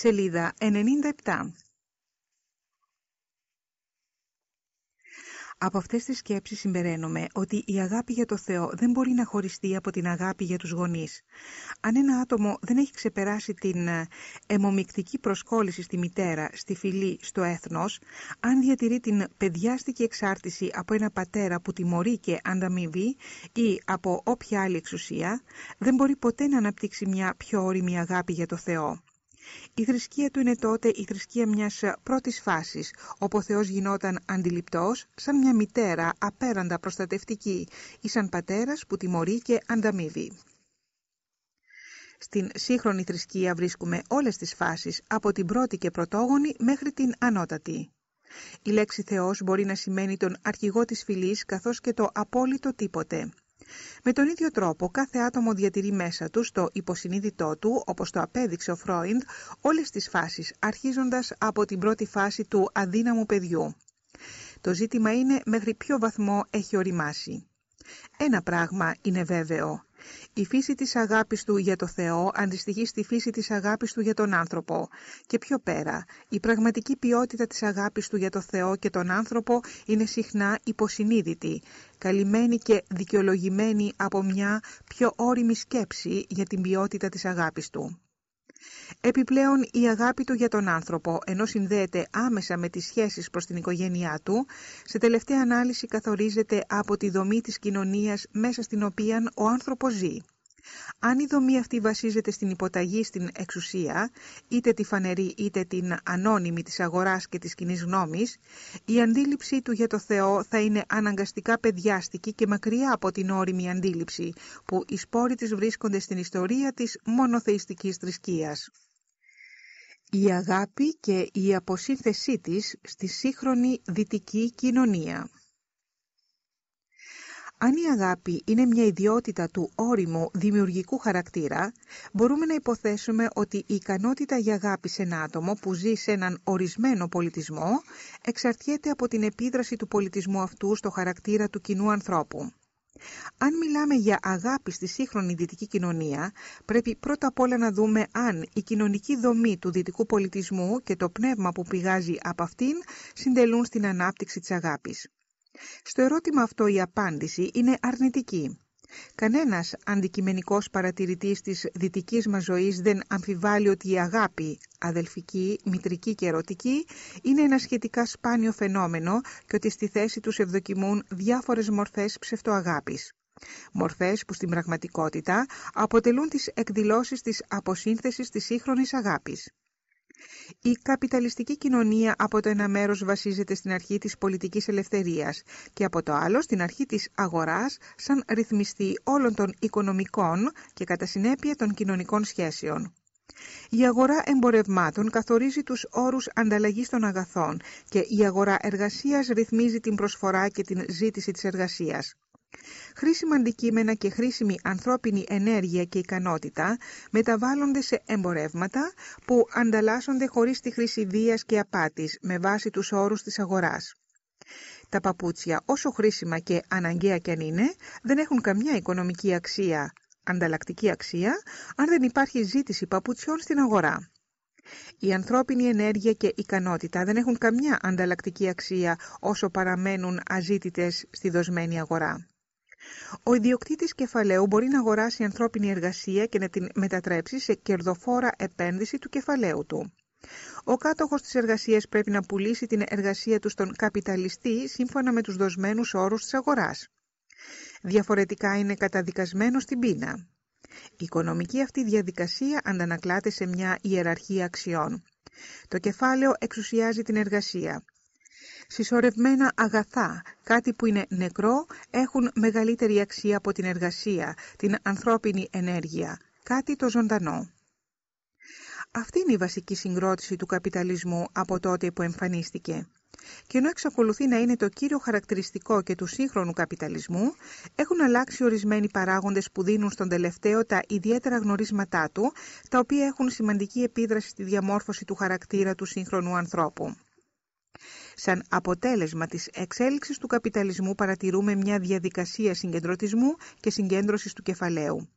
σελίδα 97. Από αυτές τις σκέψεις συμπεραίνουμε ότι η αγάπη για το Θεό δεν μπορεί να χωριστεί από την αγάπη για τους γονείς. Αν ένα άτομο δεν έχει ξεπεράσει την ε, αιμομικτική προσκόλληση στη μητέρα, στη φυλή, στο έθνος, αν διατηρεί την παιδιάστικη εξάρτηση από ένα πατέρα που τιμωρεί και ανταμείβει ή από όποια άλλη εξουσία, δεν μπορεί ποτέ να αναπτύξει μια πιο όρημη αγάπη για το Θεό. Η θρησκεία του είναι τότε η θρησκεία μιας πρώτης φάσης, όπου ο Θεός γινόταν αντιληπτός σαν μια μητέρα απέραντα προστατευτική ή σαν πατέρας που τιμωρεί και ανταμείβει. Στην σύγχρονη θρησκεία βρίσκουμε όλες τις φάσεις, από την πρώτη και πρωτόγονη μέχρι την ανώτατη. Η λέξη Θεός μπορεί να σημαίνει τον αρχηγό της φυλής καθώς και το απόλυτο τίποτε. Με τον ίδιο τρόπο, κάθε άτομο διατηρεί μέσα του το υποσυνείδητό του, όπως το απέδειξε ο Φρόιντ, όλες τις φάσεις, αρχίζοντας από την πρώτη φάση του αδύναμου παιδιού. Το ζήτημα είναι μέχρι ποιο βαθμό έχει οριμάσει. Ένα πράγμα είναι βέβαιο. Η φύση της αγάπης του για το Θεό αντιστοιχεί στη φύση της αγάπης του για τον άνθρωπο. Και πιο πέρα, η πραγματική ποιότητα της αγάπης του για το Θεό και τον άνθρωπο είναι συχνά υποσυνείδητη, καλυμμένη και δικαιολογημένη από μια πιο όρημη σκέψη για την ποιότητα της αγάπης του. Επιπλέον, η αγάπη του για τον άνθρωπο, ενώ συνδέεται άμεσα με τις σχέσεις προς την οικογένειά του, σε τελευταία ανάλυση καθορίζεται από τη δομή της κοινωνίας μέσα στην οποία ο άνθρωπος ζει. Αν η δομή αυτή βασίζεται στην υποταγή στην εξουσία, είτε τη φανερή είτε την ανώνυμη της αγοράς και της κοινή γνώμης, η αντίληψή του για το Θεό θα είναι αναγκαστικά παιδιάστικη και μακριά από την όρημη αντίληψη, που οι σπόροι της βρίσκονται στην ιστορία της μονοθεϊστικής θρησκείας. Η αγάπη και η αποσύνθεσή της στη σύγχρονη δυτική κοινωνία αν η αγάπη είναι μια ιδιότητα του όριμου δημιουργικού χαρακτήρα, μπορούμε να υποθέσουμε ότι η ικανότητα για αγάπη σε ένα άτομο που ζει σε έναν ορισμένο πολιτισμό εξαρτιέται από την επίδραση του πολιτισμού αυτού στο χαρακτήρα του κοινού ανθρώπου. Αν μιλάμε για αγάπη στη σύγχρονη δυτική κοινωνία, πρέπει πρώτα απ' όλα να δούμε αν η κοινωνική δομή του δυτικού πολιτισμού και το πνεύμα που πηγάζει από αυτήν συντελούν στην ανάπτυξη της αγάπης. Στο ερώτημα αυτό η απάντηση είναι αρνητική. Κανένας αντικειμενικός παρατηρητής της δυτικής μας ζωής δεν αμφιβάλλει ότι η αγάπη, αδελφική, μητρική και ερωτική, είναι ένα σχετικά σπάνιο φαινόμενο και ότι στη θέση τους ευδοκιμούν διάφορες μορφές ψευτοαγάπης. Μορφές που στην πραγματικότητα αποτελούν τις εκδηλώσεις της αποσύνθεσης της σύγχρονης αγάπης. Η καπιταλιστική κοινωνία από το ένα μέρος βασίζεται στην αρχή της πολιτικής ελευθερίας και από το άλλο στην αρχή της αγοράς σαν ρυθμιστή όλων των οικονομικών και κατά συνέπεια των κοινωνικών σχέσεων. Η αγορά εμπορευμάτων καθορίζει τους όρους ανταλλαγής των αγαθών και η αγορά εργασίας ρυθμίζει την προσφορά και την ζήτηση της εργασίας. Χρήσιμα αντικείμενα και χρήσιμη ανθρώπινη ενέργεια και ικανότητα μεταβάλλονται σε εμπορεύματα που ανταλλάσσονται χωρίς τη χρήση βίας και απάτης με βάση τους όρους της αγοράς. Τα παπούτσια, όσο χρήσιμα και αναγκαία και αν είναι, δεν έχουν καμιά οικονομική αξία, ανταλλακτική αξία, αν δεν υπάρχει ζήτηση παπουτσιών στην αγορά. Η ανθρώπινη ενέργεια και ικανότητα δεν έχουν καμιά ανταλλακτική αξία όσο παραμένουν αζήτητες στη δοσμένη αγορά. Ο ιδιοκτήτης κεφαλαίου μπορεί να αγοράσει ανθρώπινη εργασία και να την μετατρέψει σε κερδοφόρα επένδυση του κεφαλαίου του. Ο κάτοχος της εργασίας πρέπει να πουλήσει την εργασία του στον καπιταλιστή σύμφωνα με τους δοσμένους όρους της αγοράς. Διαφορετικά είναι καταδικασμένος στην πείνα. Η οικονομική αυτή διαδικασία αντανακλάται σε μια ιεραρχία αξιών. Το κεφάλαιο εξουσιάζει την εργασία. Συσσωρευμένα αγαθά, κάτι που είναι νεκρό, έχουν μεγαλύτερη αξία από την εργασία, την ανθρώπινη ενέργεια, κάτι το ζωντανό. Αυτή είναι η βασική συγκρότηση του καπιταλισμού από τότε που εμφανίστηκε. Και ενώ εξακολουθεί να είναι το κύριο χαρακτηριστικό και του σύγχρονου καπιταλισμού, έχουν αλλάξει ορισμένοι παράγοντες που δίνουν στον τελευταίο τα ιδιαίτερα γνωρίσματά του, τα οποία έχουν σημαντική επίδραση στη διαμόρφωση του χαρακτήρα του σύγχρονου ανθρώπου. Σαν αποτέλεσμα της εξέλιξης του καπιταλισμού παρατηρούμε μια διαδικασία συγκεντρωτισμού και συγκέντρωσης του κεφαλαίου.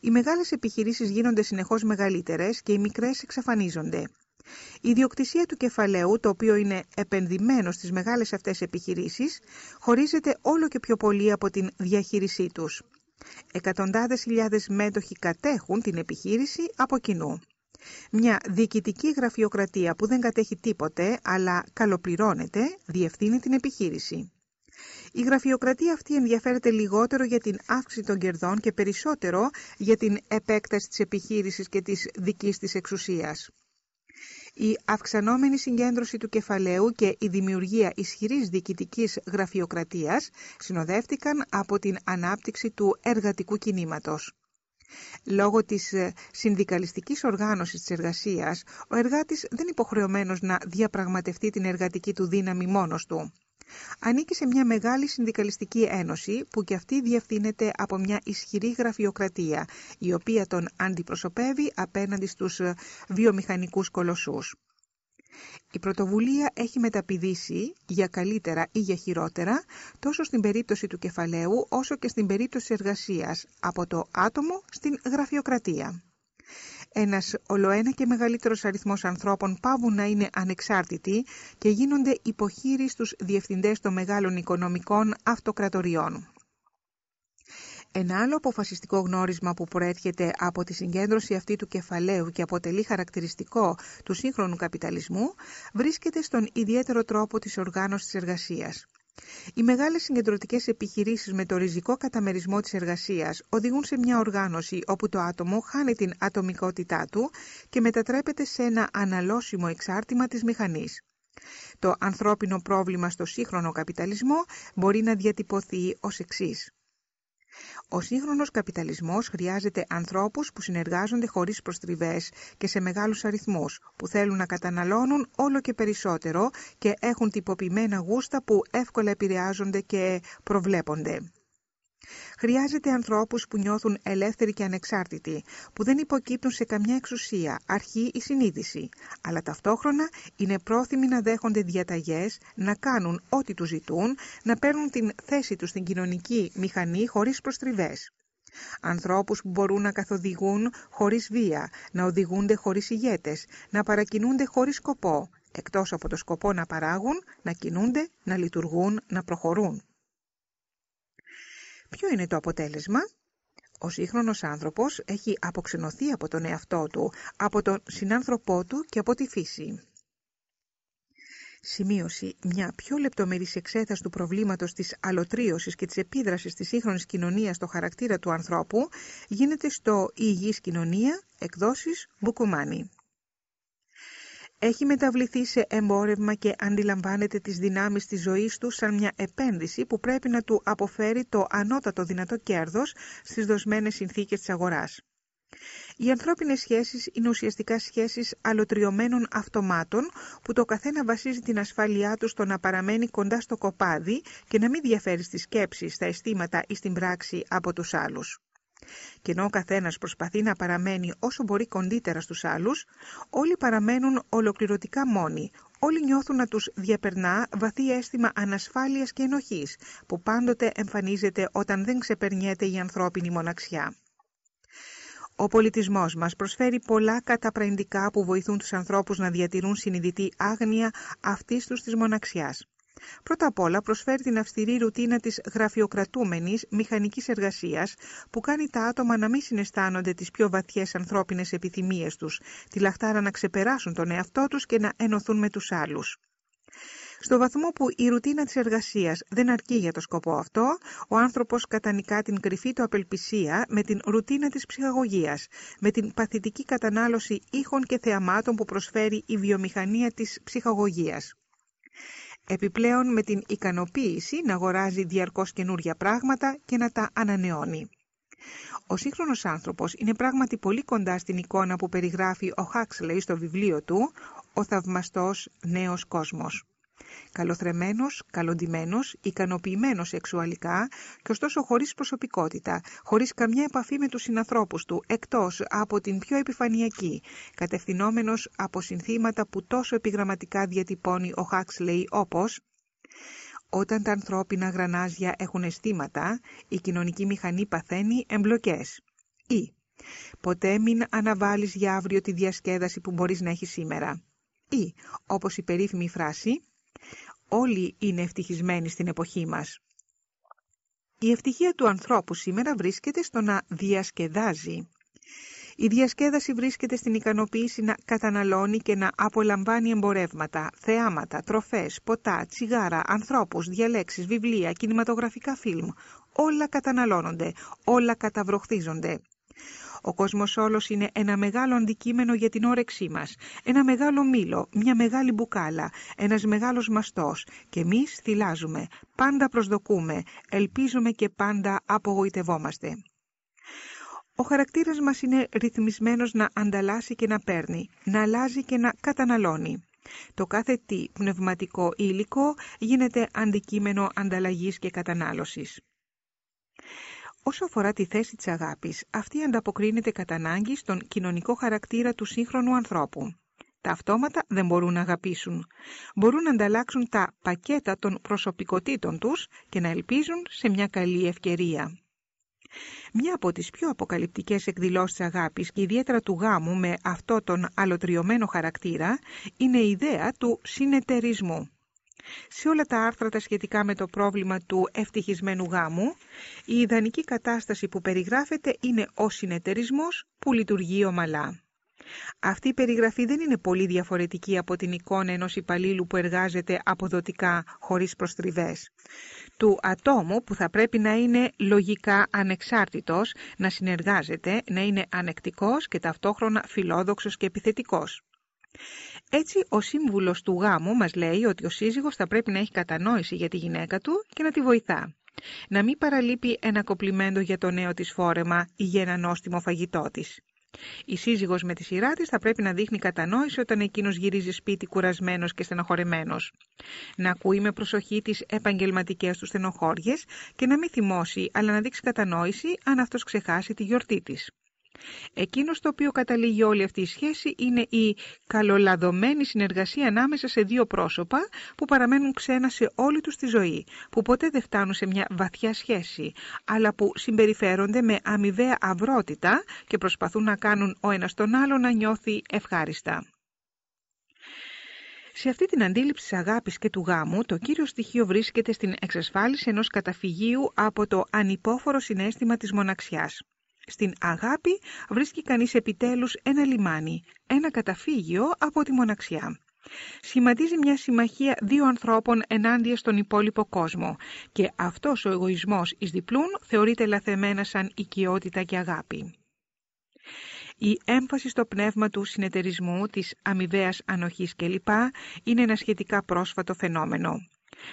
Οι μεγάλες επιχειρήσεις γίνονται συνεχώς μεγαλύτερες και οι μικρές εξαφανίζονται. Η ιδιοκτησία του κεφαλαίου, το οποίο είναι επενδυμένο στις μεγάλες αυτές επιχειρήσεις, χωρίζεται όλο και πιο πολύ από την διαχείρισή τους. Εκατοντάδες χιλιάδες μέτοχοι κατέχουν την επιχείρηση από κοινού. Μια διοικητική γραφειοκρατία που δεν κατέχει τίποτε, αλλά καλοπληρώνεται, διευθύνει την επιχείρηση. Η γραφειοκρατία αυτή ενδιαφέρεται λιγότερο για την αύξηση των κερδών και περισσότερο για την επέκταση της επιχείρησης και της δικής της εξουσίας. Η αυξανόμενη συγκέντρωση του κεφαλαίου και η δημιουργία ισχυρής διοικητικής γραφειοκρατίας συνοδεύτηκαν από την ανάπτυξη του εργατικού κινήματος. Λόγω της συνδικαλιστικής οργάνωσης της εργασίας, ο εργάτης δεν είναι υποχρεωμένος να διαπραγματευτεί την εργατική του δύναμη μόνος του ανήκει σε μια μεγάλη συνδικαλιστική ένωση που και αυτή διευθύνεται από μια ισχυρή γραφειοκρατία, η οποία τον αντιπροσωπεύει απέναντι στους βιομηχανικούς κολοσσούς. Η πρωτοβουλία έχει μεταπηδήσει για καλύτερα ή για χειρότερα τόσο στην περίπτωση του κεφαλαίου όσο και στην περίπτωση εργασίας από το άτομο στην γραφειοκρατία ένας ολοένα και μεγαλύτερος αριθμός ανθρώπων πάβουν να είναι ανεξάρτητοι και γίνονται υποχείροι στους διευθυντές των μεγάλων οικονομικών αυτοκρατοριών. Ένα άλλο αποφασιστικό γνώρισμα που προέρχεται από τη συγκέντρωση αυτή του κεφαλαίου και αποτελεί χαρακτηριστικό του σύγχρονου καπιταλισμού βρίσκεται στον ιδιαίτερο τρόπο της οργάνωσης της εργασίας. Οι μεγάλες συγκεντρωτικές επιχειρήσεις με το ριζικό καταμερισμό της εργασίας οδηγούν σε μια οργάνωση όπου το άτομο χάνει την ατομικότητά του και μετατρέπεται σε ένα αναλώσιμο εξάρτημα της μηχανής. Το ανθρώπινο πρόβλημα στο σύγχρονο καπιταλισμό μπορεί να διατυπωθεί ως εξής. Ο σύγχρονος καπιταλισμός χρειάζεται ανθρώπους που συνεργάζονται χωρίς προστριβές και σε μεγάλους αριθμούς, που θέλουν να καταναλώνουν όλο και περισσότερο και έχουν τυποποιημένα γούστα που εύκολα επηρεάζονται και προβλέπονται. Χρειάζεται ανθρώπους που νιώθουν ελεύθεροι και ανεξάρτητοι, που δεν υποκύπτουν σε καμιά εξουσία, αρχή ή συνείδηση, αλλά ταυτόχρονα είναι πρόθυμοι να δέχονται διαταγές, να κάνουν ό,τι τους ζητούν, να παίρνουν την θέση τους στην κοινωνική μηχανή χωρίς προστριβές. Ανθρώπους που μπορούν να καθοδηγούν χωρίς βία, να οδηγούνται χωρίς ηγέτες, να παρακινούνται χωρίς σκοπό, εκτός από το σκοπό να παράγουν, να κινούνται, να λειτουργούν, να προχωρούν. Ποιο είναι το αποτέλεσμα; Ο σύγχρονος άνθρωπος έχει αποξενωθεί από τον εαυτό του, από τον συνάνθρωπό του και από τη φύση. Σημείωση. Μια πιο λεπτομερής εξέταση του προβλήματος της αλωτρίωσης και της επίδρασης της σύγχρονης κοινωνίας στο χαρακτήρα του ανθρώπου γίνεται στο «Η υγιής κοινωνία» εκδόσεις Μπουκουμάνη έχει μεταβληθεί σε εμπόρευμα και αντιλαμβάνεται τις δυνάμεις της ζωής του σαν μια επένδυση που πρέπει να του αποφέρει το ανώτατο δυνατό κέρδος στις δοσμένες συνθήκες της αγοράς. Οι ανθρώπινες σχέσεις είναι ουσιαστικά σχέσεις αλωτριωμένων αυτομάτων που το καθένα βασίζει την ασφάλειά του στο να παραμένει κοντά στο κοπάδι και να μην διαφέρει στις σκέψεις, στα αισθήματα ή στην πράξη από τους άλλους. Και ενώ ο καθένας προσπαθεί να παραμένει όσο μπορεί κοντύτερα στους άλλους, όλοι παραμένουν ολοκληρωτικά μόνοι, όλοι νιώθουν να τους διαπερνά βαθύ αίσθημα ανασφάλειας και ενοχής, που πάντοτε εμφανίζεται όταν δεν ξεπερνιέται η ανθρώπινη μοναξιά. Ο πολιτισμός μας προσφέρει πολλά καταπραϊντικά που βοηθούν τους ανθρώπους να διατηρούν συνειδητή άγνοια αυτής τους της μοναξιάς. Πρώτα απ' όλα προσφέρει την αυστηρή ρουτίνα της γραφειοκρατούμενης μηχανικής εργασίας που κάνει τα άτομα να μην συναισθάνονται τις πιο βαθιές ανθρώπινες επιθυμίες τους, τη λαχτάρα να ξεπεράσουν τον εαυτό τους και να ενωθούν με τους άλλους. Στο βαθμό που η ρουτίνα της εργασίας δεν αρκεί για το σκοπό αυτό, ο άνθρωπος κατανικά την κρυφή του απελπισία με την ρουτίνα της ψυχαγωγίας, με την παθητική κατανάλωση ήχων και θεαμάτων που προσφέρει η βιομηχανία της ψυχαγωγίας επιπλέον με την ικανοποίηση να αγοράζει διαρκώς καινούρια πράγματα και να τα ανανεώνει. Ο σύγχρονος άνθρωπος είναι πράγματι πολύ κοντά στην εικόνα που περιγράφει ο Χάξλεϊ στο βιβλίο του «Ο θαυμαστός νέος κόσμος» καλοθρεμένος, καλοντημένος, ικανοποιημένος σεξουαλικά και ωστόσο χωρίς προσωπικότητα, χωρίς καμιά επαφή με τους συνανθρώπους του, εκτός από την πιο επιφανειακή, κατευθυνόμενος από συνθήματα που τόσο επιγραμματικά διατυπώνει ο Χάξλεϊ όπως «Όταν τα ανθρώπινα γρανάζια έχουν αισθήματα, η κοινωνική μηχανή παθαίνει εμπλοκές». Ή ποτέ μην αναβάλεις για αύριο τη διασκέδαση που μπορείς να έχεις σήμερα. Ή, όπως η περίφημη φράση, όλοι είναι ευτυχισμένοι στην εποχή μας. Η ευτυχία του ανθρώπου σήμερα βρίσκεται στο να διασκεδάζει. Η διασκέδαση βρίσκεται στην ικανοποίηση να καταναλώνει και να απολαμβάνει εμπορεύματα, θεάματα, τροφές, ποτά, τσιγάρα, ανθρώπους, διαλέξεις, βιβλία, κινηματογραφικά φιλμ. Όλα καταναλώνονται, όλα καταβροχθίζονται. Ο κόσμος όλος είναι ένα μεγάλο αντικείμενο για την όρεξή μας, ένα μεγάλο μήλο, μια μεγάλη μπουκάλα, ένας μεγάλος μαστός και εμείς θυλάζουμε, πάντα προσδοκούμε, ελπίζουμε και πάντα απογοητευόμαστε. Ο χαρακτήρας μας είναι ρυθμισμένος να ανταλλάσσει και να παίρνει, να αλλάζει και να καταναλώνει. Το κάθε τι πνευματικό υλικό γίνεται αντικείμενο ανταλλαγής και κατανάλωσης. Όσο αφορά τη θέση της αγάπης, αυτή ανταποκρίνεται κατά ανάγκη στον κοινωνικό χαρακτήρα του σύγχρονου ανθρώπου. Τα αυτόματα δεν μπορούν να αγαπήσουν. Μπορούν να ανταλλάξουν τα πακέτα των προσωπικότητων τους και να ελπίζουν σε μια καλή ευκαιρία. Μια από τις πιο αποκαλυπτικές εκδηλώσεις αγάπης και ιδιαίτερα του γάμου με αυτό τον αλωτριωμένο χαρακτήρα είναι η ιδέα του συνεταιρισμού. Σε όλα τα άρθρα τα σχετικά με το πρόβλημα του ευτυχισμένου γάμου, η ιδανική κατάσταση που περιγράφεται είναι ο συνεταιρισμός που λειτουργεί ομαλά. Αυτή η περιγραφή δεν είναι πολύ διαφορετική από την εικόνα ενός υπαλλήλου που εργάζεται αποδοτικά χωρίς προστριβές. Του ατόμου που θα πρέπει να είναι λογικά ανεξάρτητος, να συνεργάζεται, να είναι ανεκτικός και ταυτόχρονα φιλόδοξος και επιθετικός. Έτσι, ο σύμβουλος του γάμου μας λέει ότι ο σύζυγος θα πρέπει να έχει κατανόηση για τη γυναίκα του και να τη βοηθά. Να μην παραλείπει ένα κοπλιμέντο για το νέο της φόρεμα ή για ένα νόστιμο φαγητό της. Η σύζυγος με τη σειρά της θα πρέπει να δείχνει κατανόηση όταν εκείνος γυρίζει σπίτι κουρασμένος και στενοχωρεμένος. Να ακούει με προσοχή τις επαγγελματικές του στενοχώριες και να μην θυμώσει αλλά να δείξει κατανόηση αν αυτός ξεχάσει τη γιορτή της. Εκείνος στο οποίο καταλήγει όλη αυτή η σχέση είναι η καλολαδωμένη συνεργασία ανάμεσα σε δύο πρόσωπα που παραμένουν ξένα σε όλη τους τη ζωή, που ποτέ δεν φτάνουν σε μια βαθιά σχέση, αλλά που συμπεριφέρονται με αμοιβαία αυρότητα και προσπαθούν να κάνουν ο ένας τον άλλο να νιώθει ευχάριστα. Σε αυτή την αντίληψη της αγάπης και του γάμου, το κύριο στοιχείο βρίσκεται στην εξασφάλιση ενός καταφυγίου από το ανυπόφορο συνέστημα της μοναξιάς. Στην αγάπη βρίσκει κανείς επιτέλους ένα λιμάνι, ένα καταφύγιο από τη μοναξιά. Σχηματίζει μια συμμαχία δύο ανθρώπων ενάντια στον υπόλοιπο κόσμο και αυτός ο εγωισμός εις διπλούν θεωρείται λαθεμένα σαν οικειότητα και αγάπη. Η έμφαση στο πνεύμα του συνεταιρισμού, της αμοιβαίας ανοχής κλπ. είναι ένα σχετικά πρόσφατο φαινόμενο.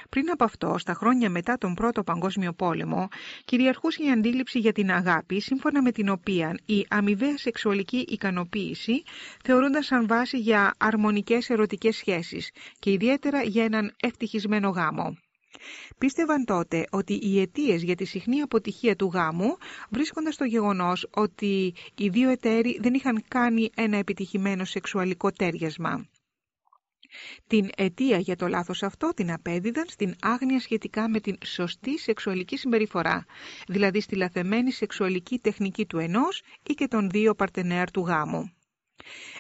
Πριν από αυτό, στα χρόνια μετά τον Πρώτο Παγκόσμιο Πόλεμο, κυριαρχούσε η αντίληψη για την αγάπη, σύμφωνα με την οποία η αμοιβαία σεξουαλική ικανοποίηση θεωρούνταν σαν βάση για αρμονικές ερωτικές σχέσεις και ιδιαίτερα για έναν ευτυχισμένο γάμο. Πίστευαν τότε ότι οι αιτίες για τη συχνή αποτυχία του γάμου βρίσκονταν στο γεγονός ότι οι δύο εταίροι δεν είχαν κάνει ένα επιτυχημένο σεξουαλικό τέριασμα. Την αιτία για το λάθος αυτό την απέδιδαν στην άγνοια σχετικά με την σωστή σεξουαλική συμπεριφορά, δηλαδή στη λαθεμένη σεξουαλική τεχνική του ενός ή και των δύο παρτενέρ του γάμου.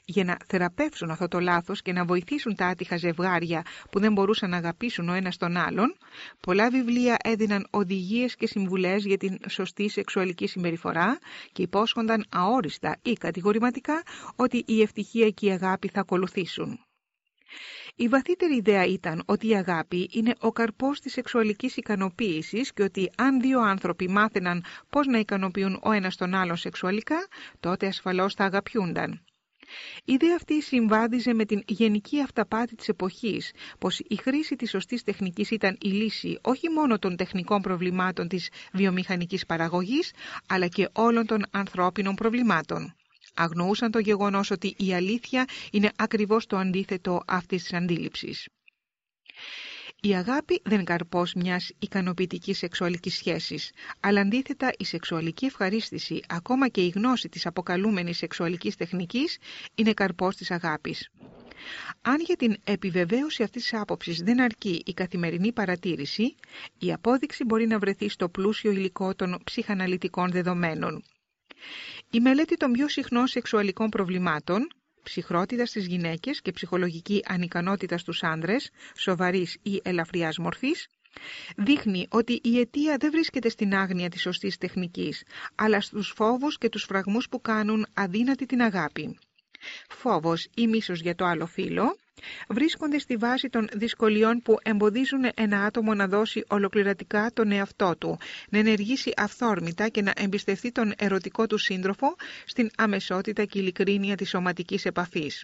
Για να θεραπεύσουν αυτό το λάθος και να βοηθήσουν τα άτυχα ζευγάρια που δεν μπορούσαν να αγαπήσουν ο ένας τον άλλον, πολλά βιβλία έδιναν οδηγίες και συμβουλές για την σωστή σεξουαλική συμπεριφορά και υπόσχονταν αόριστα ή κατηγορηματικά ότι η ευτυχία και η αγάπη θα ακολουθήσουν. Η βαθύτερη ιδέα ήταν ότι η αγάπη είναι ο καρπός της σεξουαλικής ικανοποίησης και ότι αν δύο άνθρωποι μάθαιναν πώς να ικανοποιούν ο ένας τον άλλον σεξουαλικά, τότε ασφαλώς θα αγαπιούνταν. Η ιδέα αυτή συμβάδιζε με την γενική αυταπάτη της εποχής, πως η χρήση της σωστής τεχνικής ήταν η λύση όχι μόνο των τεχνικών προβλημάτων της βιομηχανικής παραγωγής, αλλά και όλων των ανθρώπινων προβλημάτων αγνοούσαν το γεγονός ότι η αλήθεια είναι ακριβώς το αντίθετο αυτής της αντίληψης. Η αγάπη δεν είναι καρπός μιας ικανοποιητικής σεξουαλικής σχέσης, αλλά αντίθετα η σεξουαλική ευχαρίστηση, ακόμα και η γνώση της αποκαλούμενης σεξουαλικής τεχνικής, είναι καρπός της αγάπης. Αν για την επιβεβαίωση αυτής της άποψης δεν αρκεί η καθημερινή παρατήρηση, η απόδειξη μπορεί να βρεθεί στο πλούσιο υλικό των ψυχαναλυτικών δεδομένων. Η μελέτη των πιο συχνών σεξουαλικών προβλημάτων, ψυχρότητας στις γυναίκες και ψυχολογική ανικανότητα στους άνδρες, σοβαρής ή ελαφριάς μορφής, δείχνει ότι η αιτία δεν βρίσκεται στην άγνοια της σωστής τεχνικής, αλλά στους φόβους και τους φραγμούς που κάνουν αδύνατη την αγάπη. Φόβος ή μίσος για το άλλο φύλλο βρίσκονται στη βάση των δυσκολιών που εμποδίζουν ένα άτομο να δώσει ολοκληρωτικά τον εαυτό του, να ενεργήσει αυθόρμητα και να εμπιστευτεί τον ερωτικό του σύντροφο στην αμεσότητα και ειλικρίνεια της σωματικής επαφής.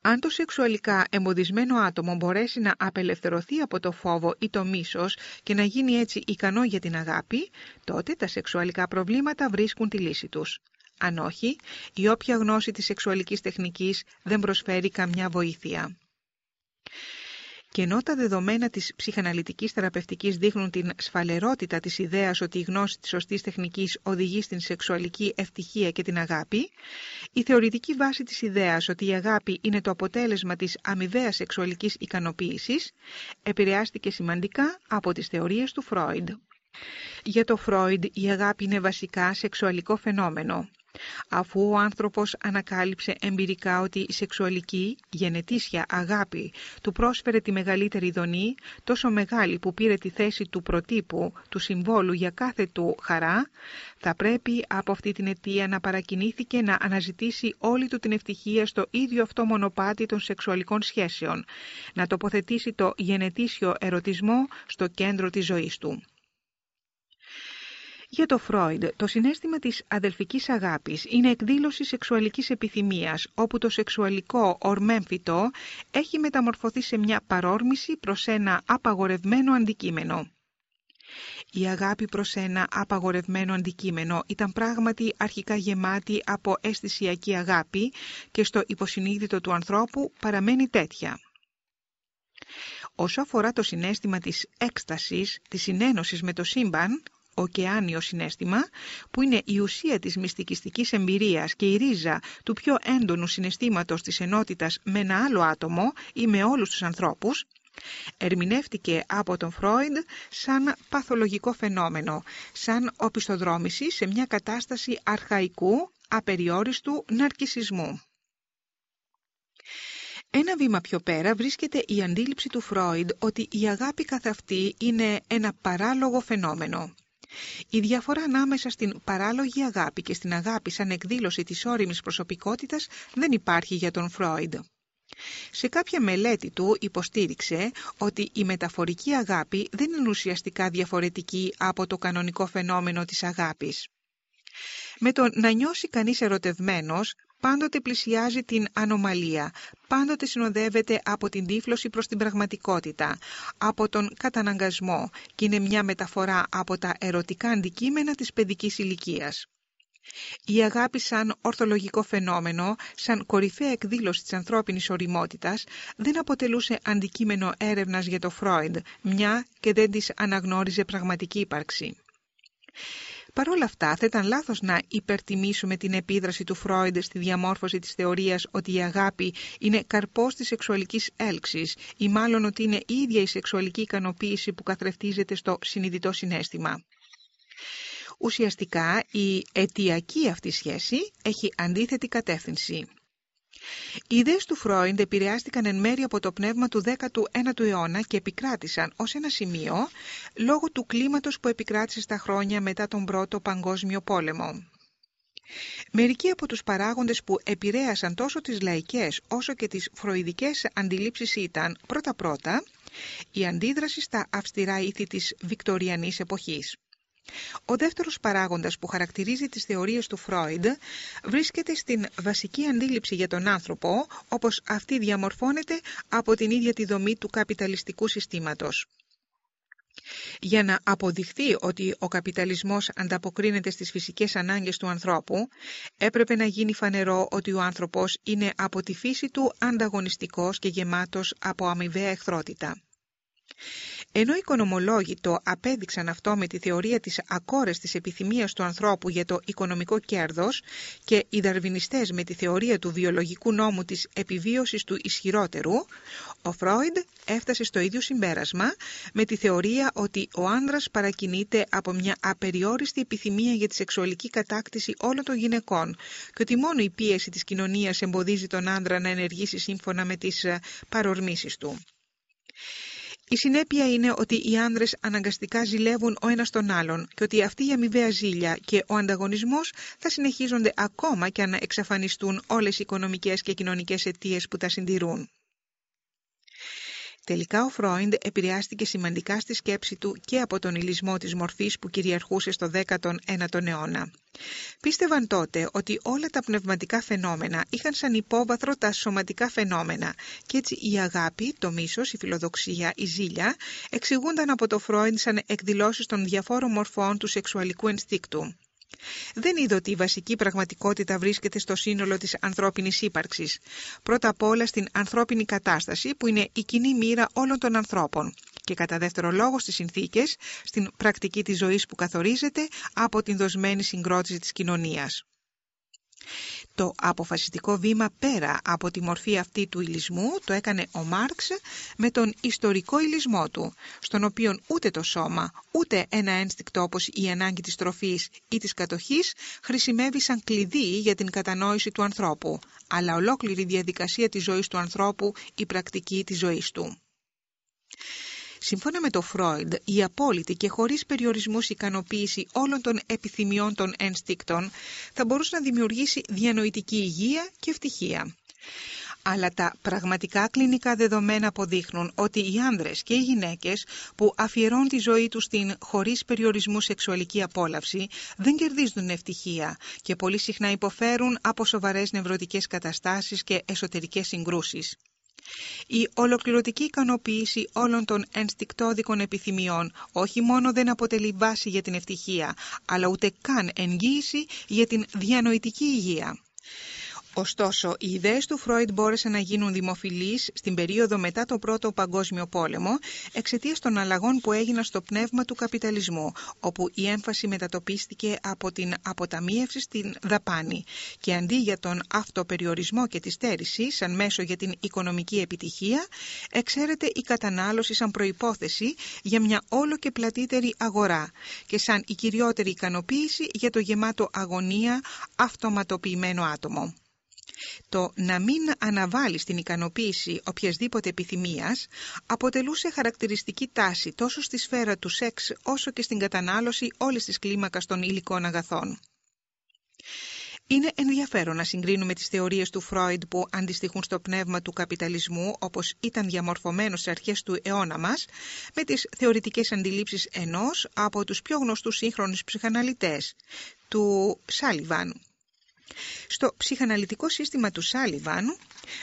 Αν το σεξουαλικά εμποδισμένο άτομο μπορέσει να απελευθερωθεί από το φόβο ή το μίσος και να γίνει έτσι ικανό για την αγάπη, τότε τα σεξουαλικά προβλήματα βρίσκουν τη λύση τους. Αν όχι, η όποια γνώση της σεξουαλικής τεχνικής δεν προσφέρει καμιά βοήθεια. Και ενώ τα δεδομένα της ψυχαναλυτικής θεραπευτικής δείχνουν την σφαλερότητα της ιδέας ότι η γνώση της σωστής τεχνικής οδηγεί στην σεξουαλική ευτυχία και την αγάπη, η θεωρητική βάση της ιδέας ότι η αγάπη είναι το αποτέλεσμα της αμοιβαίας σεξουαλικής ικανοποίησης επηρεάστηκε σημαντικά από τις θεωρίες του Φρόιντ. Για το Φρόιντ η αγάπη είναι βασικά σεξουαλικό φαινόμενο αφού ο άνθρωπος ανακάλυψε εμπειρικά ότι η σεξουαλική γενετήσια αγάπη του πρόσφερε τη μεγαλύτερη δονή, τόσο μεγάλη που πήρε τη θέση του προτύπου, του συμβόλου για κάθε του χαρά, θα πρέπει από αυτή την αιτία να παρακινήθηκε να αναζητήσει όλη του την ευτυχία στο ίδιο αυτό μονοπάτι των σεξουαλικών σχέσεων, να τοποθετήσει το γενετήσιο ερωτισμό στο κέντρο της ζωής του. Για το Φρόιντ, το συνέστημα της αδελφικής αγάπης είναι εκδήλωση σεξουαλικής επιθυμίας, όπου το σεξουαλικό ορμέμφυτο έχει μεταμορφωθεί σε μια παρόρμηση προς ένα απαγορευμένο αντικείμενο. Η αγάπη προς ένα απαγορευμένο αντικείμενο ήταν πράγματι αρχικά γεμάτη από αισθησιακή αγάπη και στο υποσυνείδητο του ανθρώπου παραμένει τέτοια. Όσο αφορά το συνέστημα της έκστασης, της συνένωσης με το σύμπαν, ωκεάνιο συνέστημα, που είναι η ουσία της μυστικιστικής εμπειρίας και η ρίζα του πιο έντονου συναισθήματος της ενότητας με ένα άλλο άτομο ή με όλους τους ανθρώπους, ερμηνεύτηκε από τον Φρόιντ σαν παθολογικό φαινόμενο, σαν οπισθοδρόμηση σε μια κατάσταση αρχαϊκού, απεριόριστου ναρκισισμού. Ένα βήμα πιο πέρα βρίσκεται η αντίληψη του Φρόιντ ότι η αγάπη καθ' αυτή είναι ένα παράλογο φαινόμενο. Η διαφορά ανάμεσα στην παράλογη αγάπη και στην αγάπη σαν εκδήλωση της όριμης προσωπικότητας δεν υπάρχει για τον Φρόιντ. Σε κάποια μελέτη του υποστήριξε ότι η μεταφορική αγάπη δεν είναι ουσιαστικά διαφορετική από το κανονικό φαινόμενο της αγάπης. Με το να νιώσει κανείς ερωτευμένος, πάντοτε πλησιάζει την ανομαλία, πάντοτε συνοδεύεται από την τύφλωση προς την πραγματικότητα, από τον καταναγκασμό και είναι μια μεταφορά από τα ερωτικά αντικείμενα της παιδικής ηλικίας. Η αγάπη σαν ορθολογικό φαινόμενο, σαν κορυφαία εκδήλωση της ανθρώπινης οριμότητας, δεν αποτελούσε αντικείμενο έρευνας για το Φρόιντ, μια και δεν της αναγνώριζε πραγματική ύπαρξη. Παρ' όλα αυτά, θα ήταν λάθος να υπερτιμήσουμε την επίδραση του Φρόιντ στη διαμόρφωση της θεωρίας ότι η αγάπη είναι καρπός της σεξουαλικής έλξης ή μάλλον ότι είναι η ίδια η σεξουαλική ικανοποίηση που καθρεφτίζεται στο συνειδητό συνέστημα. Ουσιαστικά, η αιτιακή αυτή σχέση έχει αντίθετη κατεύθυνση. Οι ιδέες του Φρόιντ επηρεάστηκαν εν μέρει από το πνεύμα του 19ου αιώνα και επικράτησαν ως ένα σημείο λόγω του κλίματος που επικράτησε στα χρόνια μετά τον Πρώτο Παγκόσμιο Πόλεμο. Μερικοί από τους παράγοντες που επηρέασαν τόσο τις λαϊκές όσο και τις φροηδικές αντιλήψεις ήταν πρώτα-πρώτα η αντίδραση στα αυστηρά ήθη της βικτοριανής εποχής. Ο δεύτερος παράγοντας που χαρακτηρίζει τις θεωρίες του Φρόιντ βρίσκεται στην βασική αντίληψη για τον άνθρωπο, όπως αυτή διαμορφώνεται από την ίδια τη δομή του καπιταλιστικού συστήματος. Για να αποδειχθεί ότι ο καπιταλισμός ανταποκρίνεται στις φυσικές ανάγκες του ανθρώπου, έπρεπε να γίνει φανερό ότι ο άνθρωπος είναι από τη φύση του ανταγωνιστικός και γεμάτος από αμοιβαία εχθρότητα. Ενώ οι οικονομολόγοι το απέδειξαν αυτό με τη θεωρία της ακόρεστης επιθυμίας του ανθρώπου για το οικονομικό κέρδος και οι δαρβινιστές με τη θεωρία του βιολογικού νόμου της επιβίωσης του ισχυρότερου, ο Φρόιντ έφτασε στο ίδιο συμπέρασμα με τη θεωρία ότι ο άνδρας παρακινείται από μια απεριόριστη επιθυμία για τη σεξουαλική κατάκτηση όλων των γυναικών και ότι μόνο η πίεση της κοινωνίας εμποδίζει τον άνδρα να ενεργήσει σύμφωνα με τις ε, παρορμήσεις του. Η συνέπεια είναι ότι οι άνδρες αναγκαστικά ζηλεύουν ο ένας τον άλλον και ότι αυτή η αμοιβαία ζήλια και ο ανταγωνισμός θα συνεχίζονται ακόμα και αν εξαφανιστούν όλες οι οικονομικές και κοινωνικές αιτίες που τα συντηρούν. Τελικά ο Φρόιντ επηρεάστηκε σημαντικά στη σκέψη του και από τον ηλισμό της μορφής που κυριαρχούσε στο 19ο αιώνα. Πίστευαν τότε ότι όλα τα πνευματικά φαινόμενα είχαν σαν υπόβαθρο τα σωματικά φαινόμενα και έτσι η αγάπη, το μίσος, η φιλοδοξία, η ζήλια εξηγούνταν από το Φρόιντ σαν εκδηλώσεις των διαφόρων μορφών του σεξουαλικού ενστίκτου. Δεν είδε ότι η βασική πραγματικότητα βρίσκεται στο σύνολο της ανθρώπινης ύπαρξης. Πρώτα απ' όλα στην ανθρώπινη κατάσταση που είναι η κοινή μοίρα όλων των ανθρώπων και κατά δεύτερο λόγο στις συνθήκες, στην πρακτική της ζωής που καθορίζεται από την δοσμένη συγκρότηση της κοινωνίας. Το αποφασιστικό βήμα πέρα από τη μορφή αυτή του ηλισμού το έκανε ο Μάρξ με τον ιστορικό ηλισμό του, στον οποίο ούτε το σώμα, ούτε ένα ένστικτο όπως η ανάγκη της τροφής ή της κατοχής χρησιμεύει σαν κλειδί για την κατανόηση του ανθρώπου, αλλά ολόκληρη διαδικασία της ζωής του ανθρώπου η πρακτική της ζωής του. Σύμφωνα με το Φρόιντ, η απόλυτη και χωρίς περιορισμούς ικανοποίηση όλων των επιθυμιών των ένστικτων θα μπορούσε να δημιουργήσει διανοητική υγεία και ευτυχία. Αλλά τα πραγματικά κλινικά δεδομένα αποδείχνουν ότι οι άνδρες και οι γυναίκες που αφιερώνουν τη ζωή τους στην χωρίς περιορισμού σεξουαλική απόλαυση δεν κερδίζουν ευτυχία και πολύ συχνά υποφέρουν από σοβαρές νευρωτικές καταστάσεις και εσωτερικές συγκρούσεις. Η ολοκληρωτική ικανοποίηση όλων των ενστικτόδικων επιθυμιών όχι μόνο δεν αποτελεί βάση για την ευτυχία, αλλά ούτε καν εγγύηση για την διανοητική υγεία. Ωστόσο, οι ιδέες του Φρόιντ μπόρεσαν να γίνουν δημοφιλείς στην περίοδο μετά τον Πρώτο Παγκόσμιο Πόλεμο εξαιτίας των αλλαγών που έγιναν στο πνεύμα του καπιταλισμού, όπου η έμφαση μετατοπίστηκε από την αποταμίευση στην δαπάνη και αντί για τον αυτοπεριορισμό και της στέρησης σαν μέσο για την οικονομική επιτυχία, εξαίρεται η κατανάλωση σαν προϋπόθεση για μια όλο και πλατύτερη αγορά και σαν η κυριότερη ικανοποίηση για το γεμάτο αγωνία αυτοματοποιημένο άτομο. Το να μην αναβάλει την ικανοποίηση οποιασδήποτε επιθυμίας αποτελούσε χαρακτηριστική τάση τόσο στη σφαίρα του σεξ όσο και στην κατανάλωση όλης της κλίμακας των υλικών αγαθών. Είναι ενδιαφέρον να συγκρίνουμε τις θεωρίες του Φρόιντ που αντιστοιχούν στο πνεύμα του καπιταλισμού όπως ήταν διαμορφωμένο σε αρχές του αιώνα μας με τις θεωρητικές αντιλήψεις ενός από τους πιο γνωστούς σύγχρονους ψυχαναλυτές, του Σάλιβαν, στο ψυχαναλυτικό σύστημα του Σάλιβαν